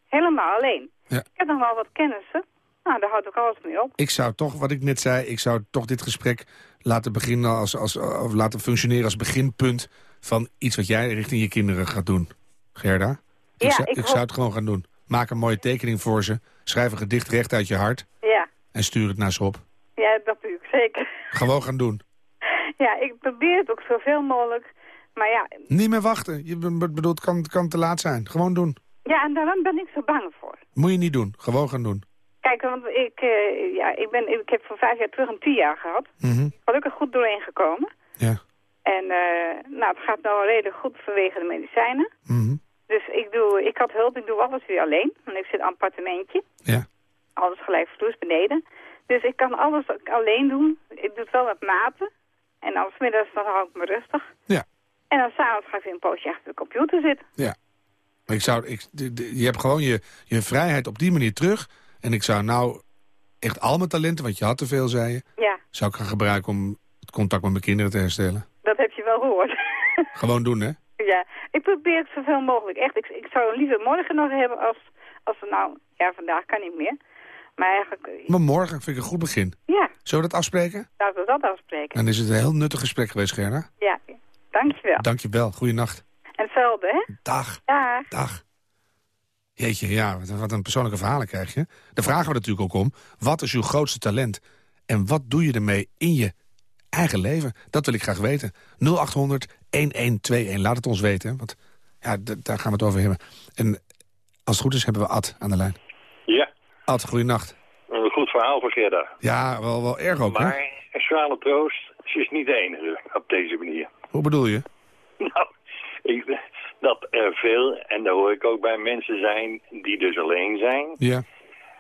Helemaal alleen.
Ja.
Ik heb nog wel wat kennissen. Nou, daar houd ik alles mee op.
Ik zou toch, wat ik net zei, ik zou toch dit gesprek laten beginnen als, als, of laten functioneren als beginpunt van iets wat jij richting je kinderen gaat doen. Gerda? Ik,
Ja,
zou,
ik
ik zou het gewoon gaan doen. Maak een mooie tekening voor ze. Schrijf een gedicht recht uit je hart.
Ja,
En stuur het naar ze op.
ja dat doe ik zeker.
Gewoon gaan doen.
Ja, ik probeer het ook zoveel mogelijk. Maar ja,
Niet meer wachten. Je be- bedoelt, het kan, kan te laat zijn. Gewoon doen.
ja, en daarom ben ik zo bang voor.
Moet je niet doen. Gewoon gaan doen.
Kijk, want ik, eh, ja, ik, ben, ik heb voor vijf jaar terug een TIA gehad.
Mhm.
Gelukkig goed doorheen gekomen.
Ja.
En eh, nou, het gaat nou redelijk goed vanwege de medicijnen.
Mhm.
Dus ik, doe, ik had hulp, ik doe alles weer alleen. Want ik zit in een appartementje.
Ja.
Alles gelijk vloers beneden. Dus ik kan alles alleen doen. Ik doe het wel met mate. En dan 's middags dan hou ik me rustig.
Ja.
En dan s'avonds ga ik weer een poosje achter de computer zitten.
Ja. Maar ik zou, ik, je hebt gewoon je, je vrijheid op die manier terug. En ik zou nou echt al mijn talenten, want je had te veel, zei je...
Ja,
zou ik gaan gebruiken om contact met mijn kinderen te herstellen.
Dat heb je wel gehoord.
Gewoon doen, hè?
ja, ik probeer het zoveel mogelijk. Echt, ik, ik zou liever morgen nog hebben als, als we nou... Ja, vandaag kan niet meer. Maar eigenlijk...
Maar morgen vind ik een goed begin.
Ja,
Zullen we dat afspreken?
laten we dat afspreken.
Dan is het een heel nuttig gesprek geweest, Gerda.
Ja, dankjewel.
Dank je wel. Goeienacht.
En hetzelfde, hè?
Dag.
Ja.
Dag. Jeetje, ja, wat, een persoonlijke verhalen krijg je. Daar vragen we natuurlijk ook om. Wat is uw grootste talent? En wat doe je ermee in je eigen leven? Dat wil ik graag weten. 0800 1121. Laat het ons weten. Want ja, daar gaan we het over hebben. En als het goed is, hebben we Ad aan de lijn. Ad, goeienacht.
een goed verhaal voor Gerda.
Ja, wel, wel erg ook, hè?
Maar een schrale troost, ze is niet de enige op deze manier.
Hoe bedoel je?
Nou, ik, dat er veel, en daar hoor ik ook bij, mensen zijn die dus alleen zijn.
Ja.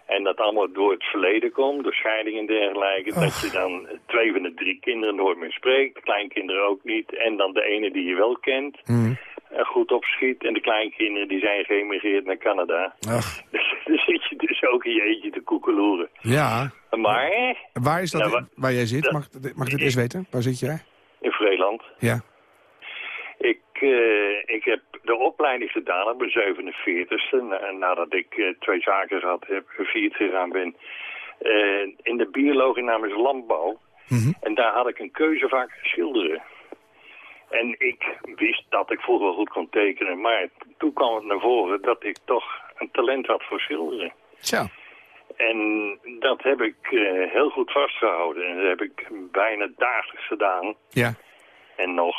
En dat allemaal door het verleden komt, door scheiding en dergelijke. Dat je dan twee van de drie kinderen nooit meer spreekt, kleinkinderen ook niet. En dan de ene die je wel kent,
Mhm.
Er goed opschiet. En de kleinkinderen die zijn geëmigreerd naar Canada.
Ach,
Dus dan zit je dus ook in je eentje te koekeloeren.
ja.
Maar
Waar is dat,
Nou, wa-
waar jij zit?
dat-
Mag, mag ik dit eerst weten? Waar zit jij?
in Vreeland.
Ja.
Ik, eh, ik heb de opleiding gedaan op mijn 47ste, na- nadat ik eh, twee zaken gehad heb, gevierd gegaan ben, eh, in de biologie namens landbouw.
Mhm.
En daar had ik een keuzevak schilderen. En ik wist dat ik vroeger wel goed kon tekenen, maar toen kwam het naar voren dat ik toch een talent had voor schilderen.
Zo.
En dat heb ik eh, heel goed vastgehouden. En dat heb ik bijna dagelijks gedaan.
Ja.
En nog.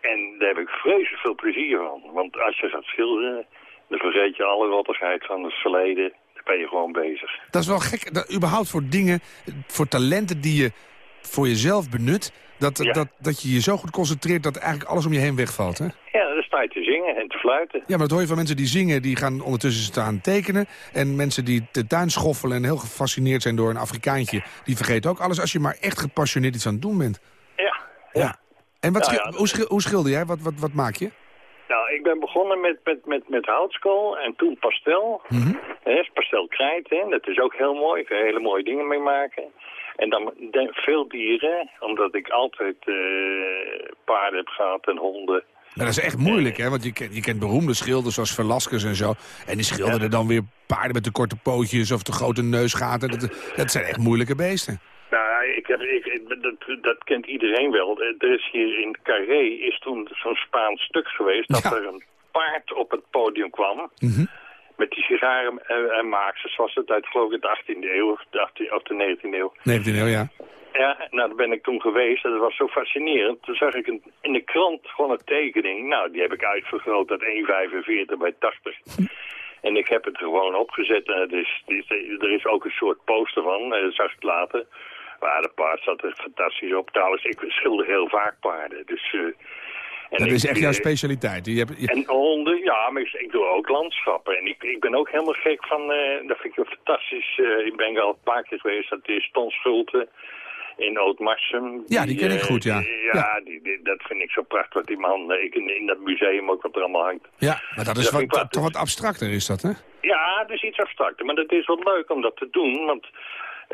En daar heb ik vreselijk veel plezier van. Want als je gaat schilderen, dan vergeet je alle rottigheid van het verleden. Dan ben je gewoon bezig.
Dat is wel gek. Dat, überhaupt voor dingen, voor talenten die je voor jezelf benut... Dat,
Ja.
dat, dat je je zo goed concentreert dat eigenlijk alles om je heen wegvalt, hè?
Ja, dan sta je te zingen en te fluiten.
Ja, maar dat hoor je van mensen die zingen, die gaan ondertussen staan tekenen. En mensen die de tuin schoffelen en heel gefascineerd zijn door een Afrikaantje... die vergeten ook alles als je maar echt gepassioneerd iets aan het doen bent.
Ja.
Ja. En wat
Nou ja,
hoe, hoe schilder jij? Wat, wat, wat maak je?
Nou, ik ben begonnen met, met, met, met houtskool en toen pastel.
Mhm.
Hè, pastelkrijt, hè. dat is ook heel mooi. Ik kan hele mooie dingen mee maken. En dan veel dieren, omdat ik altijd eh, paarden heb gehad en honden.
Nou, dat is echt moeilijk, hè? Want je kent, je kent beroemde schilders zoals Velasquez en zo. En die schilderden dan weer paarden met de korte pootjes of de grote neusgaten. Dat, dat zijn echt moeilijke beesten.
Nou, ik heb, ik, dat, dat kent iedereen wel. Er is hier in Carré is toen zo'n Spaans stuk geweest... dat
Ja.
er een paard op het podium kwam...
Mhm.
Met die sigaren en, en maaksels, zoals het uit geloof ik de 18e eeuw of de, 18, of de 19e eeuw.
19 eeuw, ja.
Ja, nou, daar ben ik toen geweest en dat was zo fascinerend. Toen zag ik een, in de krant gewoon een tekening. Nou, die heb ik uitvergroot tot 1,45 bij 80. En ik heb het gewoon opgezet en het is, er is ook een soort poster van, eh, dat zag ik later. Maar de paard zat er fantastisch op. Trouwens, ik schilder heel vaak paarden, dus... eh, en
Dat
ik,
is echt jouw
eh,
specialiteit. Je hebt, je-
en honden, ja, maar ik, doe ook landschappen. En ik, ik ben ook helemaal gek van, eh, dat vind ik fantastisch. eh, ik ben al een paar keer geweest, dat is Ton Schulte in Oud-Marsum.
Ja, die ken ik goed, ja.
die- ja,
Ja.
Die, die- dat vind ik zo prachtig, wat die man ik, in, in dat museum ook wat er allemaal hangt.
ja, maar dat is
dat
wat,
wel-
toch wat abstracter, is dat, hè?
Ja, het is iets abstracter, maar het is wel leuk om dat te doen, want...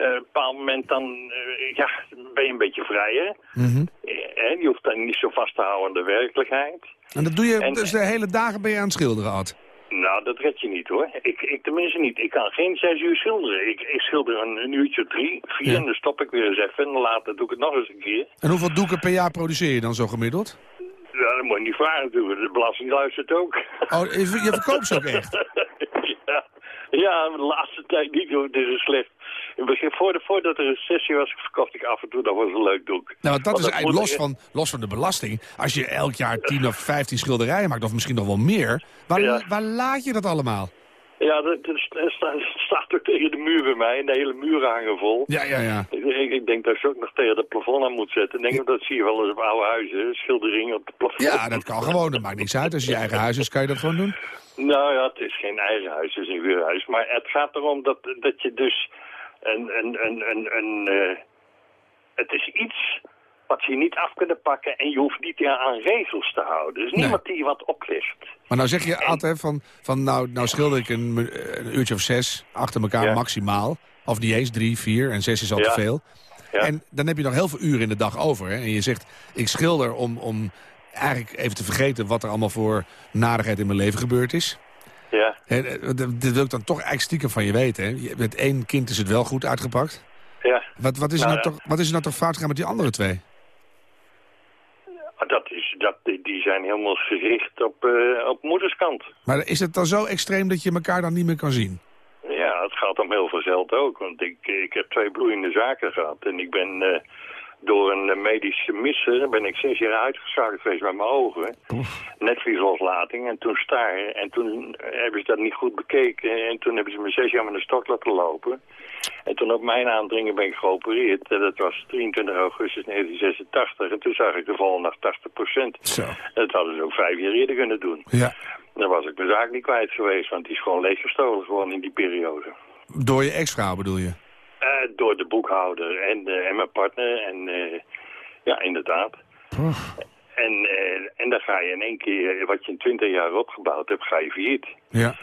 eh, op een bepaald moment dan eh, ja, ben je een beetje vrijer.
Mhm.
Eh, je hoeft dan niet zo vast te houden aan de werkelijkheid.
En dat doe je,
En-
dus de hele dagen ben je aan het schilderen, Ad.
Nou, dat red je niet hoor. Ik, ik tenminste niet. Ik kan geen zes uur schilderen. Ik, ik schilder een, een uurtje drie, vier
Ja.
en dan stop ik weer eens even. En later doe ik het nog eens een keer.
En hoeveel doeken per jaar produceer je dan zo gemiddeld?
Ja, dat moet je niet vragen natuurlijk. De belasting luistert ook.
Oh, je verkoopt ze ook echt?
ja. ja, de laatste tijd niet hoor. Het is een slecht. Begin, voor de, voordat er een sessie was, verkocht ik af en toe nog wel eens een leuk doek.
Nou, dat
Want
is eigenlijk los van, los van de belasting. Als je elk jaar 10 of 15 schilderijen maakt, of misschien nog wel meer... waar,
Ja.
waar laat je dat allemaal?
Ja, dat, dat staat, ook tegen de muur bij mij. En de hele muren hangen vol.
Ja, ja, ja.
Ik, ik, denk dat je ook nog tegen het plafond aan moet zetten. Ik denk dat zie je wel eens op oude huizen, schilderingen op het plafond.
Ja, dat kan gewoon. Dat maakt niks uit. Als je je eigen huis is, kan je dat gewoon doen.
Nou ja, het is geen eigen huis, het is een huurhuis. Maar het gaat erom dat, dat je dus een... een, een, een, een eh, het is iets wat je niet af kunnen pakken en je hoeft niet aan regels te houden. Dus niemand die wat oplegt.
Maar nou zeg je altijd van, van nou, nou schilder ik een, een uurtje of zes achter elkaar
Ja.
maximaal. Of niet eens, drie, vier en zes is al
Ja.
te veel.
Ja.
En dan heb je nog heel veel uren in de dag over. Hè? En je zegt, ik schilder om, om eigenlijk even te vergeten... wat er allemaal voor nadigheid in mijn leven gebeurd is.
Ja.
Eh, dat dit wil ik dan toch eigenlijk stiekem van je weten. Hè? Met één kind is het wel goed uitgepakt.
Ja.
Wat, wat, is, er
Nou,
nou
ja.
toch, wat is er nou toch fout gegaan met die andere twee?
Dat is, dat, die zijn helemaal gericht op, eh, op moederskant.
Maar is het dan zo extreem dat je elkaar dan niet meer kan zien?
Ja, het gaat om heel veel geld ook. Want ik, ik heb twee bloeiende zaken gehad. En ik ben eh, door een eh, medische misser ben ik zes jaar uitgeschakeld geweest met mijn ogen. Netvlieslotlating en toen staren. En toen hebben ze dat niet goed bekeken. En toen hebben ze me zes jaar met een stok laten lopen. En toen op mijn aandringen ben ik geopereerd. En dat was 23 augustus 1986. En toen zag ik de volgende dag 80 procent. Dat hadden ze ook vijf jaar eerder kunnen doen.
Ja.
Dan was ik mijn zaak niet kwijt geweest, want die is gewoon leeggestolen gewoon in die periode.
Door je ex-vrouw bedoel je?
Eh, door de boekhouder en, eh, en mijn partner. En eh, ja, inderdaad. En, en dan ga je in één keer, wat je in twintig jaar opgebouwd hebt, ga je failliet.
Ja.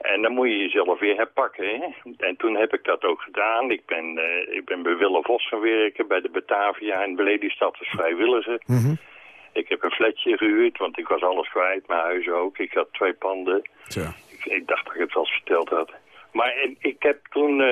En dan moet je jezelf weer herpakken. Hè? En toen heb ik dat ook gedaan. Ik ben, ik ben bij Willem Vos gaan werken, bij de Batavia en bij Lelystad als vrijwilliger.
Mhm.
Ik heb een flatje gehuurd, want ik was alles kwijt, mijn huis ook. Ik had twee panden.
Zo.
Ik, ik dacht dat ik het wel eens verteld had. Maar en, ik heb toen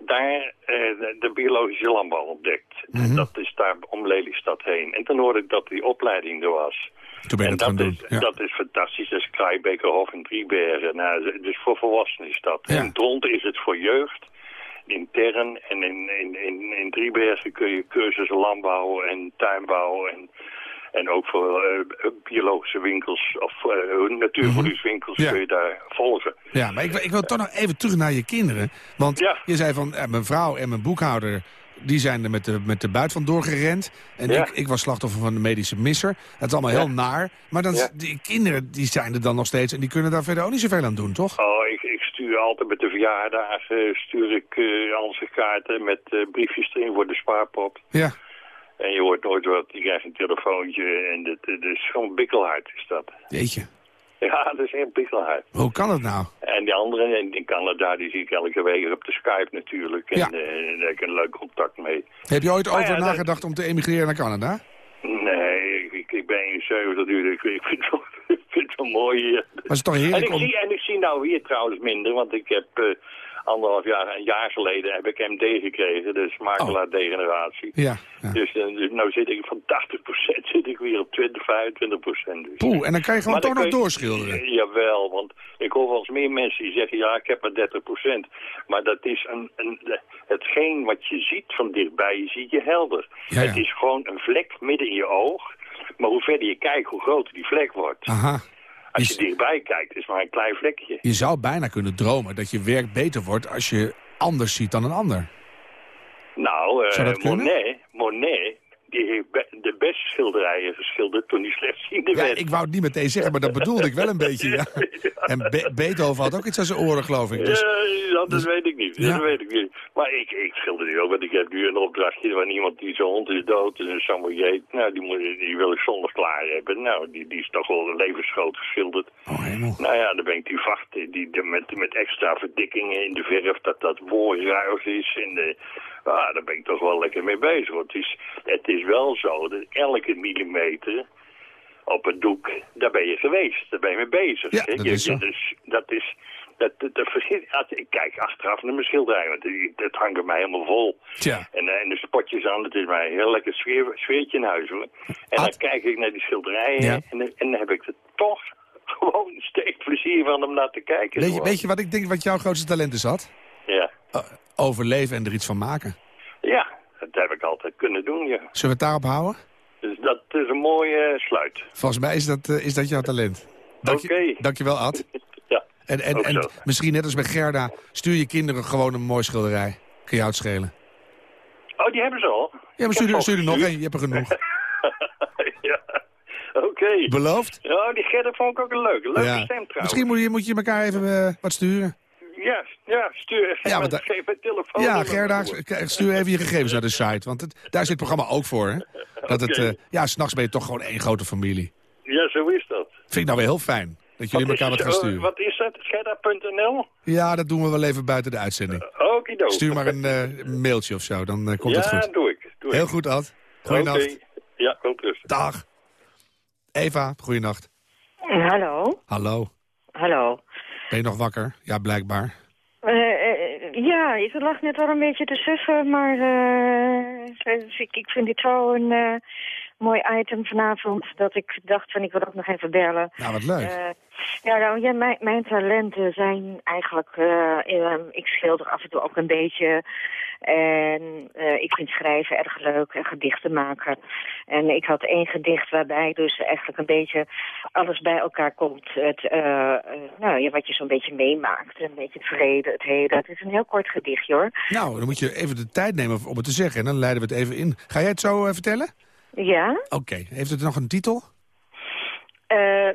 daar eh, de, de biologische landbouw ontdekt.
Mhm.
En dat is daar om Lelystad heen. En toen hoorde ik dat die opleiding er was.
Toen ben je
en
dat
is,
Ja.
dat is fantastisch. Dat is Kraaibekerhof in Driebergen. Nou, dus voor volwassenen is dat.
Ja.
In Dronten is het voor jeugd. Intern en in, in, in, in Driebergen kun je cursussen landbouw en tuinbouw en, en ook voor eh, biologische winkels of eh natuurvoedingswinkels
Ja.
kun je daar volgen.
Ja, maar ik, wil- ik wil toch nog even terug naar je kinderen. Want
Ja.
je zei van, eh, mijn vrouw en mijn boekhouder... die zijn er met de, met de buit vandoor gerend. En
Ja.
ik, ik was slachtoffer van de medische misser. Het is allemaal heel naar. Maar dan, die kinderen die zijn er dan nog steeds... en die kunnen daar verder ook niet zoveel aan doen, toch?
Oh, ik, ik stuur altijd met de verjaardagen stuur ik eh onze kaarten met eh, briefjes erin voor de spaarpot.
Ja.
En je hoort nooit wat, je krijgt een telefoontje en het is gewoon bikkelhard is dat.
Jeetje.
Ja, dat is heel bikkelhard.
Hoe kan het nou?
En die anderen in, Canada, die zie ik elke week op de Skype natuurlijk. En
Ja.
eh, daar heb ik een leuk contact mee.
Heb je ooit
Maar
over
ja, dat-
nagedacht om te emigreren naar Canada?
Nee, ik, ik, ik ben 71 nu, ik, ik vind het wel, ik vind het wel mooi hier.
Maar het is toch
En
heerlijk
ik,
om...
zie, en ik zie nou hier trouwens minder, want ik heb eh, anderhalf jaar, een jaar geleden heb ik MD gekregen, dus makelaar-degeneratie.
Ja, ja.
Dus, eh, dus nou zit ik van 80% zit ik weer op 20, 25%. Dus.
Poeh, en dan kan je gewoon
Maar
toch nog
je-
doorschilderen.
Jawel, want ik hoor wel eens meer mensen die zeggen, ja, ik heb maar 30%. Maar dat is een, een, hetgeen wat je ziet van dichtbij, je helder.
Ja, ja.
Het is gewoon een vlek midden in je oog. Maar hoe verder je kijkt, hoe groter die vlek wordt.
Aha.
Als
Je,
je dichtbij kijkt, is maar een klein vlekje.
je zou bijna kunnen dromen dat je werk beter wordt... als je anders ziet dan een ander.
Nou, eh? Monet, Monet, die heeft de beste schilderijen geschilderd toen hij slechtziende
Ja,
werd.
ik wou het niet meteen zeggen, maar dat bedoelde ik wel een beetje, ja. En Be- Beethoven had ook iets aan zijn oren, geloof ik. Dus,
Ja, dat, dat weet ik niet.
Ja.
Dat weet ik niet. Maar ik, ik schilder nu ook, want ik heb nu een opdrachtje van iemand die zijn hond is dood en een samoyed. Nou, die, moet, die wil ik zondag klaar hebben. Nou, die, die is toch wel levensgroot geschilderd.
oh hemel.
Nou ja, dan ben ik die vacht die, die, met, met extra verdikkingen in de verf, dat dat mooi ruis is. En de, ah, daar ben ik toch wel lekker mee bezig. Want het is, het is wel zo dat elke millimeter op het doek, daar ben je geweest. Daar ben je mee bezig.
Ja, dat
Je-
is zo.
je- dus, dat is... Dat, dat, dat als ik kijk achteraf naar mijn schilderij, want dat hangt mij helemaal vol.
Tja.
En, eh, en de spotjes aan, het is mij een heel lekker sfeer, sfeertje in huis hoor. En dan kijk ik naar die schilderijen
Ja.
en, dan- en dan heb ik er toch gewoon steeds plezier van om naar te kijken.
Weet je, weet je wat ik denk wat jouw grootste talent is, had?
Ja.
Uh, overleven en er iets van maken.
ja, dat heb ik altijd kunnen doen, ja.
Zullen we het daarop houden?
Dus dat is een mooie sluit.
Volgens mij is dat, eh, is dat jouw talent. Dank je,
Oké.
Dankjewel, Ad.
Ja.
En, en, en misschien net als bij Gerda, stuur je kinderen gewoon een mooi schilderij. Kun jou het schelen.
Oh, die hebben ze al?
Ja, maar stuur, er- stuur er nog één, je hebt er genoeg.
ja, oké.
Beloofd?
Oh, die Gerda vond ik ook een leuke. Leuke stem trouwens.
Misschien moet je, moet je elkaar even eh, wat sturen.
Ja, ja, stuur even
Ja,
ja,
want da-
geef mijn telefoon.
Ja, Gerda, k- stuur even je gegevens naar de site. Want het, daar zit het programma ook voor, hè? Dat het,
Oké.
eh, ja, s'nachts ben je toch gewoon één grote familie.
Ja, zo is dat.
Vind ik nou weer heel fijn. Dat jullie
Wat
elkaar wat gaan sturen.
Wat is dat? Gerda.nl?
Ja, dat doen we wel even buiten de uitzending.
Okido.
Stuur maar een eh, mailtje of zo, dan eh, komt
ja,
het goed.
doe ik. Doe
Heel
ik.
goed, Ad. Goeienacht.
Oké. Ja, wel rustig.
Dag. Eva, goeienacht.
Hallo,
Hallo.
hallo.
Ben je nog wakker? Ja, blijkbaar.
Eh, ja, ik lag net wel een beetje te suffen, maar eh, ik, ik vind dit zo een mooi item vanavond dat ik dacht van ik wil ook nog even bellen.
Nou, wat leuk.
Ja, nou, ja mijn, mijn talenten zijn eigenlijk... eh, eh, ik schilder af en toe ook een beetje. En eh, ik vind schrijven erg leuk en gedichten maken. En ik had één gedicht waarbij dus eigenlijk een beetje alles bij elkaar komt. Het, eh, eh, nou, ja, wat je zo'n beetje meemaakt. Een beetje het verleden, het heden. Het is een heel kort gedichtje, hoor.
Nou, dan moet je even de tijd nemen om het te zeggen. En dan leiden we het even in. Ga jij het zo vertellen?
Ja?
Oké. Heeft het nog een titel?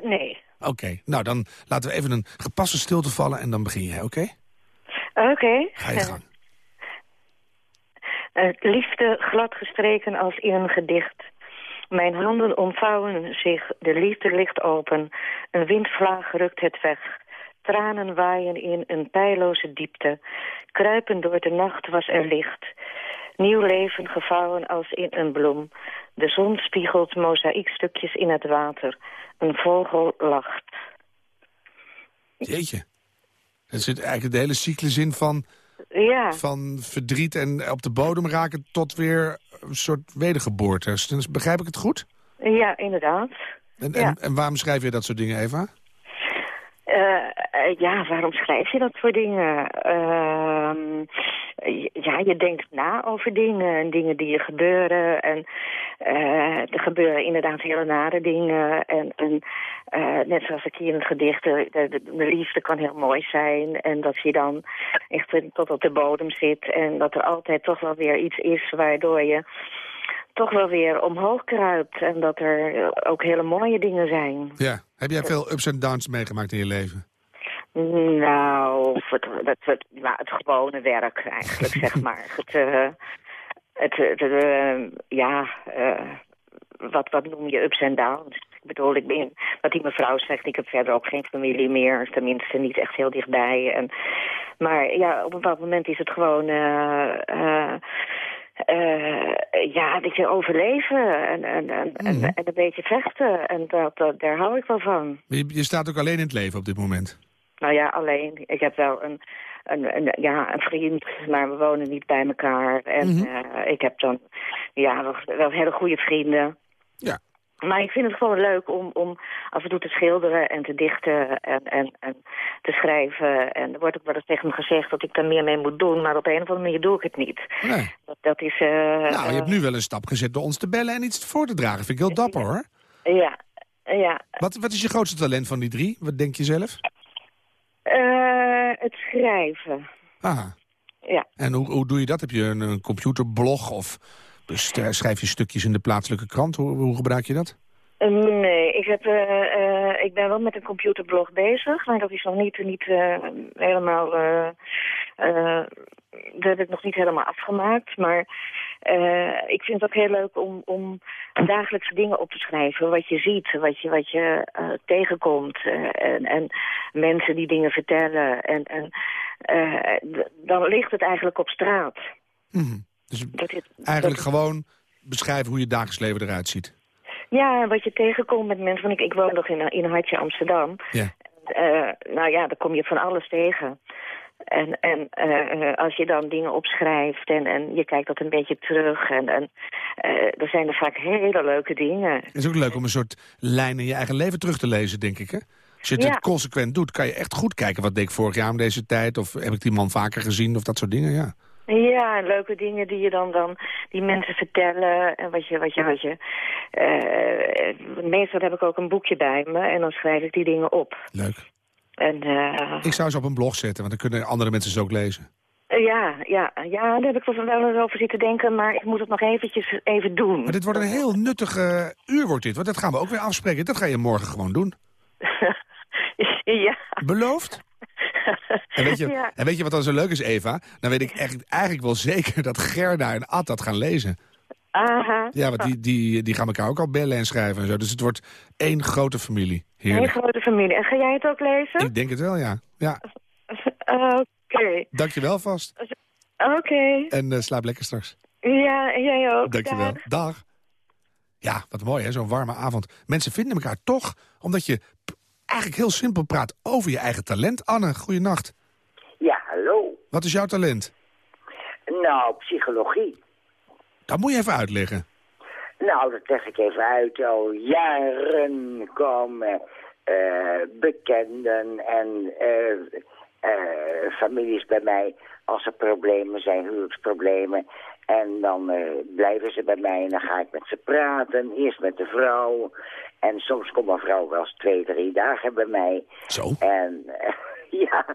Nee.
Oké. Nou, dan laten we even een gepaste stilte vallen en dan begin jij, oké?
Oké.
Ga je gang.
Eh, liefde glad gestreken als in een gedicht. Mijn handen omvouwen zich, de liefde ligt open. Een windvlaag rukt het weg. Tranen waaien in een pijloze diepte. Kruipen door de nacht was er licht. Nieuw leven gevouwen als in een bloem. De zon spiegelt mozaïekstukjes in het water. Een vogel lacht.
Jeetje. Het zit eigenlijk de hele cyclus in van,
Ja,
van verdriet en op de bodem raken... tot weer een soort wedergeboorte. Dus Begrijp ik het goed?
ja inderdaad.
En,
Ja.
en, en waarom schrijf je dat soort dingen, Eva?
Eh, eh, ja, waarom schrijf je dat soort dingen? Ehm, ja, je denkt na over dingen en dingen die je gebeuren. En eh, er gebeuren inderdaad hele nare dingen. En, en eh, net zoals ik hier in het gedicht, de, de, de liefde kan heel mooi zijn. En dat je dan echt tot op de bodem zit. En dat er altijd toch wel weer iets is waardoor je toch wel weer omhoog kruipt. En dat er eh, ook hele mooie dingen zijn.
Ja. Heb jij veel ups en downs meegemaakt in je leven?
Nou, het, het, het, nou, het gewone werk eigenlijk, zeg maar. Het, eh, het, het, eh, ja, eh, wat, wat noem je ups en downs? Ik bedoel, ik ben, wat die mevrouw zegt, ik heb verder ook geen familie meer. Tenminste, niet echt heel dichtbij. En, maar ja, op een bepaald moment is het gewoon... eh, eh, eh, ja, een beetje overleven en, en, en, en,
Mhm.
en een beetje vechten. En dat, dat, daar hou ik wel van.
Je, je staat ook alleen in het leven op dit moment.
Nou ja, alleen. Ik heb wel een, een, een, ja, een vriend, maar we wonen niet bij elkaar. En
Mhm.
eh, ik heb dan ja, wel, wel hele goede vrienden.
Ja.
Maar ik vind het gewoon leuk om, om af en toe te schilderen en te dichten en, en, en te schrijven. En er wordt ook wel eens tegen me gezegd dat ik daar meer mee moet doen. Maar op een of andere manier doe ik het niet.
Nee.
Dat, dat is... eh,
Nou, je hebt nu wel een stap gezet door ons te bellen en iets voor te dragen. Vind ik heel dapper, hoor.
Ja, ja.
Wat, wat is je grootste talent van die drie? Wat denk je zelf?
Eh, het schrijven.
Aha.
Ja.
En hoe, hoe doe je dat? Heb je een, een computerblog of schrijf je stukjes in de plaatselijke krant? Hoe, hoe gebruik je dat?
Eh, Nee, ik, heb, eh, eh, ik ben wel met een computerblog bezig, maar dat is nog niet, niet eh, helemaal... dat heb ik nog niet helemaal afgemaakt, maar eh, ik vind het ook heel leuk om, om dagelijkse dingen op te schrijven. Wat je ziet, wat je, wat je eh, tegenkomt eh, en, en mensen die dingen vertellen. En, en dan ligt het eigenlijk op straat.
Mhm. Dus
Dat
eigenlijk
dat-
gewoon beschrijven hoe je dagelijks leven eruit ziet.
Ja, wat je tegenkomt met mensen. Want ik, ik woon nog in, in Hartje, Amsterdam.
Ja.
Nou ja, dan kom je van alles tegen. En, en eh, als je dan dingen opschrijft en, en je kijkt dat een beetje terug... en, en eh, dan zijn er vaak hele leuke dingen.
Het is ook leuk om een soort lijn in je eigen leven terug te lezen, denk ik. Hè? Als je het
Ja.
consequent doet, kan je echt goed kijken... wat deed ik vorig jaar om deze tijd? Of heb ik die man vaker gezien? Of dat soort dingen, ja.
Ja, en leuke dingen die je dan, dan die mensen vertellen en wat je, wat je, wat je. eh, meestal heb ik ook een boekje bij me en dan schrijf ik die dingen op.
Leuk.
En eh,
Ik zou ze op een blog zetten, want dan kunnen andere mensen ze ook lezen.
ja, ja, ja, daar heb ik wel eens over zitten denken, maar ik moet het nog eventjes even doen.
Maar dit wordt een heel nuttig eh, uur, wordt dit. Want dat gaan we ook weer afspreken. Dat ga je morgen gewoon doen.
ja.
Beloofd? En weet, je,
Ja.
en weet je wat dan zo leuk is, Eva? Dan weet ik echt, eigenlijk wel zeker dat Gerda en Ad dat gaan lezen.
Aha.
Ja, want die, die, die gaan elkaar ook al bellen en schrijven en zo. Dus het wordt één grote familie.
Een
Heerlijk.
grote familie. En ga jij het ook lezen?
Ik denk het wel, ja. ja.
Oké.
Dank je wel vast.
Oké.
En eh, slaap lekker straks.
Ja, en jij ook.
Dankjewel.
Dag.
Dag. Ja, wat mooi hè, zo'n warme avond. Mensen vinden elkaar toch omdat je eigenlijk heel simpel praat over je eigen talent. Anne, goeienacht.
Ja, hallo.
Wat is jouw talent?
Nou, psychologie.
Dat moet je even uitleggen.
Nou, dat leg ik even uit. Al jaren komen eh, bekenden en eh, eh, families bij mij als er problemen zijn, huwelijksproblemen. En dan blijven ze bij mij en dan ga ik met ze praten. Eerst met de vrouw. En soms komt een vrouw wel eens twee, drie dagen bij mij.
Zo.
En ja,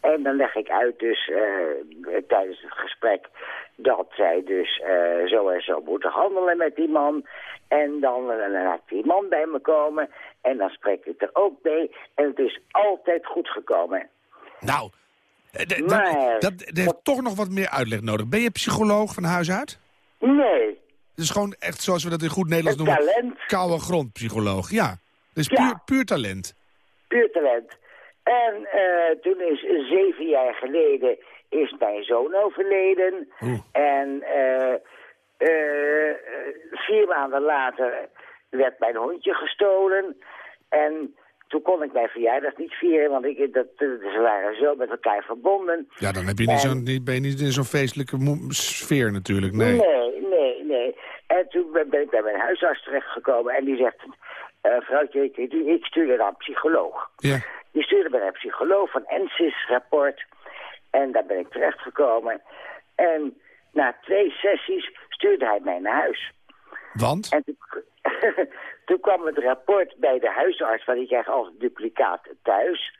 en dan leg ik uit dus eh, tijdens het gesprek dat zij dus eh, zo en zo moeten handelen met die man. En dan, eh, dan laat die man bij me komen en dan spreek ik er ook mee. En het is altijd goed gekomen.
Nou, d- dat,
Maar-
dat, dat heeft toch nog wat meer uitleg nodig. Ben je psycholoog van huis uit?
Nee,
Het is gewoon echt zoals we dat in goed Nederlands noemen.
talent,
Koude grondpsycholoog, ja. Dus
Ja.
puur, puur talent.
puur talent. En eh, toen is zeven jaar geleden is mijn zoon overleden. En eh, eh, vier maanden later werd mijn hondje gestolen. En toen kon ik mijn verjaardag niet vieren, want ik, dat, ze waren zo met elkaar verbonden.
Ja, dan heb je niet
En-
zo'n, niet, ben je niet in zo'n feestelijke sfeer natuurlijk, nee.
Nee, nee, nee. En toen ben ik bij mijn huisarts terechtgekomen en die zegt... eh vrouwtje, ik, ik stuur je naar een psycholoog.
Ja.
Die stuurde naar een psycholoog van NSIS-rapport. En daar ben ik terechtgekomen. En na twee sessies stuurde hij mij naar huis.
Want?
En toen, toen kwam het rapport bij de huisarts, want ik krijg als duplicaat thuis.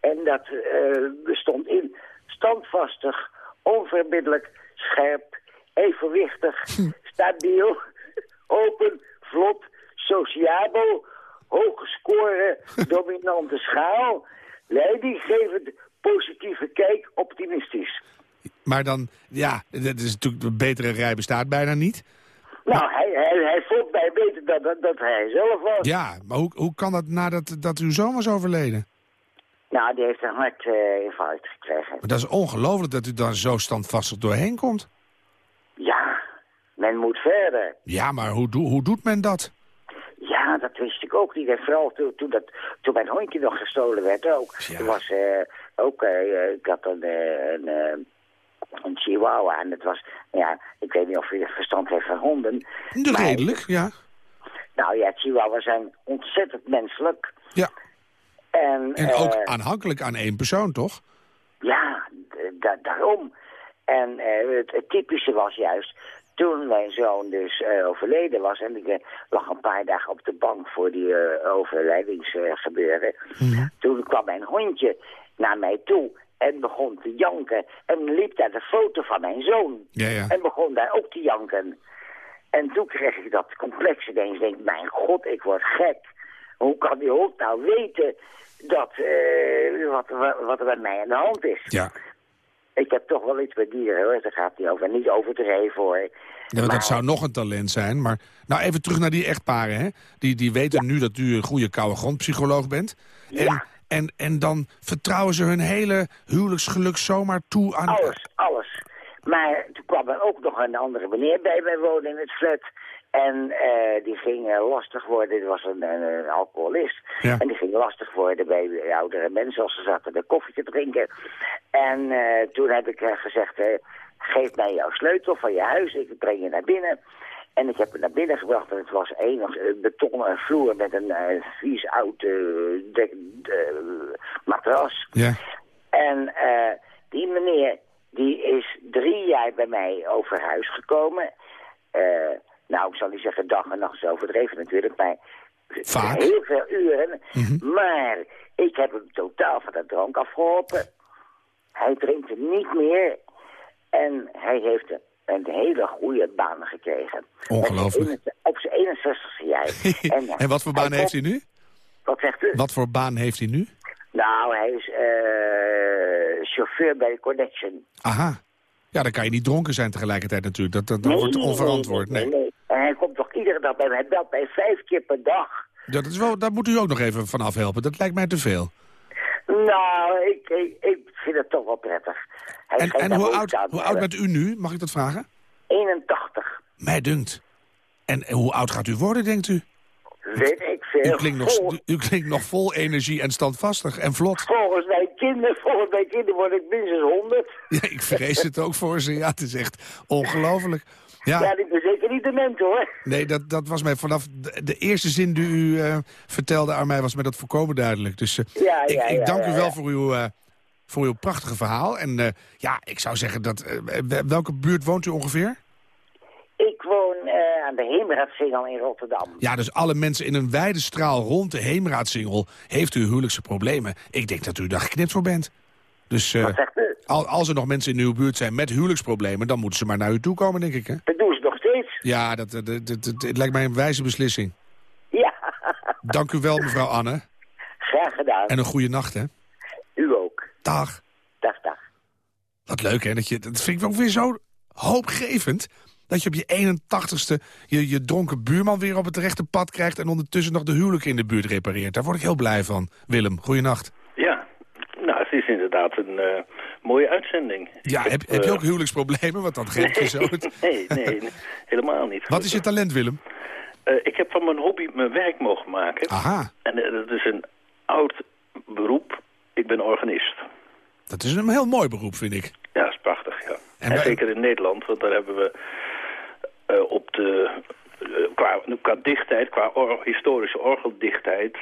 En dat eh, bestond in standvastig, onverbiddelijk, scherp, evenwichtig, stabiel, open, vlot, sociabel, hoge score, dominante schaal, leidinggevend, positieve kijk, optimistisch.
Maar dan, ja, dat is natuurlijk, een betere rij bestaat bijna niet.
Nou, hij, hij, hij vond mij beter dan, dan dat hij zelf was.
Ja, maar hoe, hoe kan dat nadat dat uw zoon was overleden?
Nou, die heeft een hartinfarct gekregen.
Maar dat is ongelooflijk dat u dan zo standvastig doorheen komt.
Ja, men moet verder.
Ja, maar hoe, hoe doet men dat?
Ja, dat wist ik ook niet. En vooral toen, toen, dat, toen mijn hondje nog gestolen werd ook.
Ja.
Toen was eh, ook, eh, ik had een, eh, een, eh, een chihuahua. En dat was, ja, ik weet niet of u verstand heeft van honden.
De
maar-
redelijk, ja.
Nou ja, chihuahuas zijn ontzettend menselijk.
Ja,
En,
en ook
eh,
aanhankelijk aan één persoon, toch?
Ja, da- daarom. En eh, het, het typische was juist, toen mijn zoon dus eh, overleden was... en ik eh, lag een paar dagen op de bank voor die eh, overlijdingsgebeuren... toen kwam mijn hondje naar mij toe en begon te janken... en liep daar de foto van mijn zoon.
Ja, ja.
En begon daar ook te janken. En toen kreeg ik dat complex ineens. Ik denk, mijn god, ik word gek. Hoe kan die hond nou weten dat, wat, wat, wat er bij mij aan de hand is?
Ja.
Ik heb toch wel iets met dieren, hoor. Daar gaat niet over. Niet overdreven, hoor.
Ja,
Maar-
dat zou nog een talent zijn. Maar nou, even terug naar die echtparen. Hè? Die, die weten nu dat u een goede koude grondpsycholoog bent. En,
Ja.
en, en dan vertrouwen ze hun hele huwelijksgeluk zomaar toe aan...
Alles, alles. Maar toen kwam er ook nog een andere meneer bij mij wonen in het flat. En eh, die ging eh, lastig worden. Dat was een, alcoholist.
Ja.
En die ging lastig worden bij de oudere mensen als ze zaten de koffie te drinken. En eh, toen heb ik gezegd, geef mij jouw sleutel van je huis. Ik breng je naar binnen. En ik heb hem naar binnen gebracht en het was een betonnen vloer met een vies oud dek- matras.
Ja.
En die meneer, die is drie jaar bij mij over huis gekomen. Eh, nou, ik zal niet zeggen dag en nacht is overdreven natuurlijk, maar
Vaak.
heel veel uren. Maar ik heb hem totaal van de drank afgeholpen. Hij drinkt niet meer. En hij heeft een, een hele goede baan gekregen.
Ongelooflijk.
Met Op zijn 61ste jaar.
En wat voor baan heeft hij nu?
Wat zegt u?
Wat voor baan heeft hij nu?
Nou, hij is eh, chauffeur bij Connection.
Aha. Ja, dan kan je niet dronken zijn tegelijkertijd natuurlijk. Dat, dat, dat wordt onverantwoord. Nee.
nee. En iedere dag bij mij. Belt mij vijf keer per dag.
Ja, dat is wel, daar moet u ook nog even van afhelpen. Dat lijkt mij te veel.
Nou, ik, ik, ik vind het toch wel prettig. Hij
En, en hoe, oud, hoe oud bent u nu? Mag ik dat vragen?
81.
Mij dunkt. En hoe oud gaat u worden, denkt u?
Weet ik veel.
U klinkt, nog, u klinkt nog vol energie en standvastig en vlot.
volgens mijn kinderen, volgens mijn kinderen word ik minstens 100.
Ja, ik vrees het ook voor ze. Ja, het is echt ongelooflijk.
Ja,
Ja,
ik ben zeker niet dement hoor.
nee, dat, dat was mij vanaf de, de eerste zin die u eh, vertelde aan mij... was mij dat volkomen duidelijk. Dus eh,
Ja,
ik,
ja,
ik
ja,
dank u wel voor uw, eh, voor uw prachtige verhaal. En eh, ja, ik zou zeggen, dat, eh, wel- welke buurt woont u ongeveer?
Ik woon eh, aan de Heemraadsingel in Rotterdam.
Ja, dus alle mensen in een wijde straal rond de Heemraadsingel... heeft u huwelijkse problemen. Ik denk dat u daar geknipt voor bent. Dus eh, als er nog mensen in uw buurt zijn met huwelijksproblemen... dan moeten ze maar naar u toe komen, denk ik, hè?
Dat doen ze nog steeds.
Ja, dat, dat, dat, dat- het lijkt mij een wijze beslissing.
Ja,
Dank u wel, mevrouw Anne.
graag gedaan.
En een goede nacht, hè?
U ook.
Dag.
Dag, dag.
Wat leuk, hè? Dat, je, dat vind ik ook weer zo hoopgevend... dat je op je 81ste je, je dronken buurman weer op het rechte pad krijgt... en ondertussen nog de huwelijk in de buurt repareert. Daar word ik heel blij van. Willem, goeienacht.
Is inderdaad een eh, mooie uitzending.
Ja, heb, heb je
eh,
ook huwelijksproblemen? Want dan geef je zo het...
Nee, nee, helemaal niet.
Wat is je talent, Willem?
Eh, ik heb van mijn hobby mijn werk mogen maken.
Aha,
En dat is een oud beroep. Ik ben organist.
dat is een heel mooi beroep, vind ik.
Ja, dat is prachtig, ja.
En
zeker in Nederland, want daar hebben we op de... qua, qua dichtheid, qua or- historische orgeldichtheid...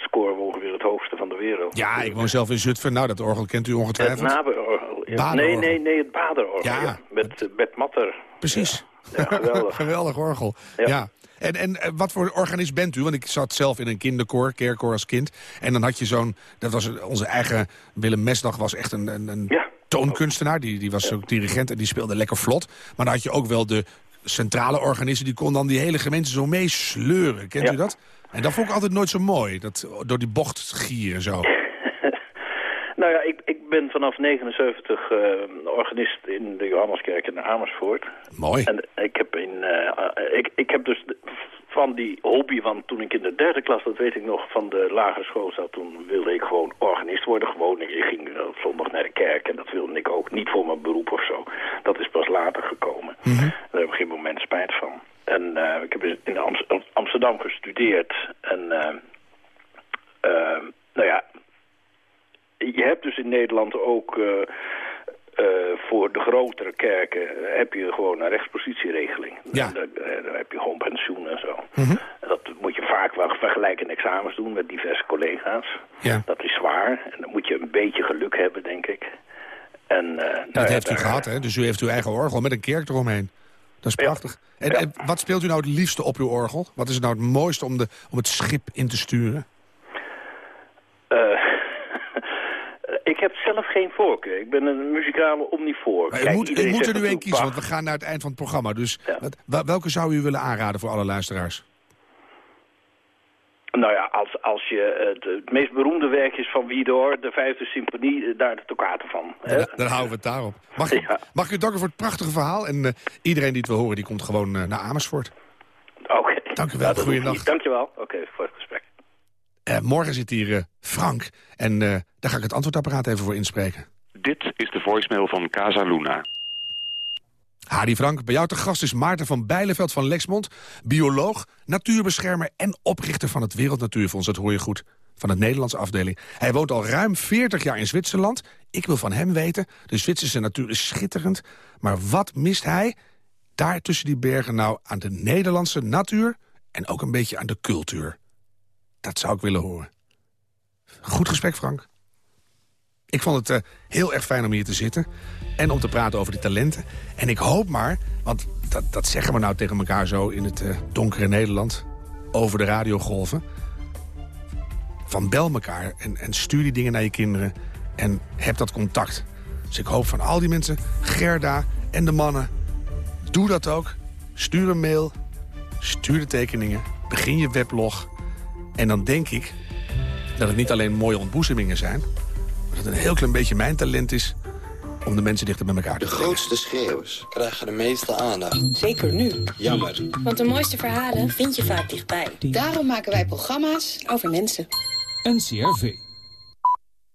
scoren we ongeveer het hoogste van de wereld.
Ja, ik woon zelf in Zutphen. Nou, dat orgel kent u
Het
ongetwijfeld.
Ja.
Badenorgel.
Nee, nee, nee, het baderorgel.
Ja.
Ja. Met Bert Matter.
Precies.
Ja, geweldig.
Geweldig orgel. Ja. En, en eh, wat voor organist bent u? Want ik zat zelf in een kinderkoor, kerkkoor als kind. En dan had je zo'n... Dat was onze eigen Willem Mesdag was echt een, een, een
Ja.
toonkunstenaar. Die, die was ook dirigent en die speelde lekker vlot. Maar dan had je ook wel de centrale organisten... die kon dan die hele gemeente zo meesleuren. Kent
Ja.
u dat? En dat vond ik altijd nooit zo mooi. Dat, door die bocht gieren zo.
Nou ja, ik, ik ben vanaf 79 eh, organist in de Johanneskerk in Amersfoort.
Mooi.
En ik heb, in, eh, ik, ik heb dus van die hobby, want toen ik in de derde klas, dat weet ik nog, van de lagere school zat, toen wilde ik gewoon organist worden. Gewoon, ik ging eh, zondag naar de kerk en dat wilde ik ook. Niet voor mijn beroep of zo. Dat is pas later gekomen. Daar heb ik geen moment spijt van. En eh, ik heb in Ams- Amsterdam gestudeerd. En eh, eh, nou ja, je hebt dus in Nederland ook voor de grotere kerken heb je gewoon een rechtspositieregeling.
Ja.
Dan, dan heb je gewoon pensioen en zo. En dat moet je vaak wel vergelijkende examens doen met diverse collega's.
Ja.
Dat is zwaar. En dan moet je een beetje geluk hebben, denk ik. En, nou
Dat
ja,
heeft u gehad, hè? Dus u heeft uw eigen orgel met een kerk eromheen. Dat is prachtig. En,
Ja.
en wat speelt u nou het liefste op uw orgel? Wat is nou het mooiste om, de, om het schip in te sturen?
Eh, ik heb zelf geen voorkeur. Ik ben een muzikale omnivoor.
Maar
Kijk,
moet,
iedereen
moet er nu één
natuurlijk
kiezen, want we gaan naar het eind van het programma. Dus
Ja.
wat, wel- welke zou u willen aanraden voor alle luisteraars?
Nou ja, als, als je het, het meest beroemde werk is van Widor, de vijfde symfonie, eh, daar de toccate van. hè?
Dan, dan houden we het daarop. Mag, ik-
Ja.
mag ik u danken voor het prachtige verhaal? En eh, iedereen die het wil horen, die komt gewoon eh, naar Amersfoort.
Oké.
Dank u wel,
niet. Dank je wel. Oké, voor het gesprek.
Eh, morgen zit hier eh, Frank. En eh, daar ga ik het antwoordapparaat even voor inspreken.
Dit is de voicemail van Casa Luna.
Hadi Frank, bij jou te gast is Maarten van Bijleveld van Lexmond... bioloog, natuurbeschermer en oprichter van het Wereld Natuurfonds. Dat hoor je goed, van het Nederlandse afdeling. Hij woont al ruim 40 jaar in Zwitserland. Ik wil van hem weten, de Zwitserse natuur is schitterend... maar wat mist hij daar tussen die bergen nou aan de Nederlandse natuur... en ook een beetje aan de cultuur? Dat zou ik willen horen. Goed gesprek, Frank. Ik vond het eh, heel erg fijn om hier te zitten. En om te praten over die talenten. En ik hoop maar, want dat, dat zeggen we nou tegen elkaar zo... in het eh, donkere Nederland, over de radiogolven. Van bel elkaar en, en stuur die dingen naar je kinderen. En heb dat contact. Dus ik hoop van al die mensen, Gerda en de mannen... doe dat ook. Stuur een mail, stuur de tekeningen, begin je weblog. En dan denk ik dat het niet alleen mooie ontboezemingen zijn... dat het een heel klein beetje mijn talent is om de mensen dichter bij elkaar te
De
brengen.
grootste schreeuwers krijgen de meeste aandacht.
Zeker nu.
Jammer.
Want de mooiste verhalen vind je vaak dichtbij. Daarom maken wij programma's over mensen.
NCRV.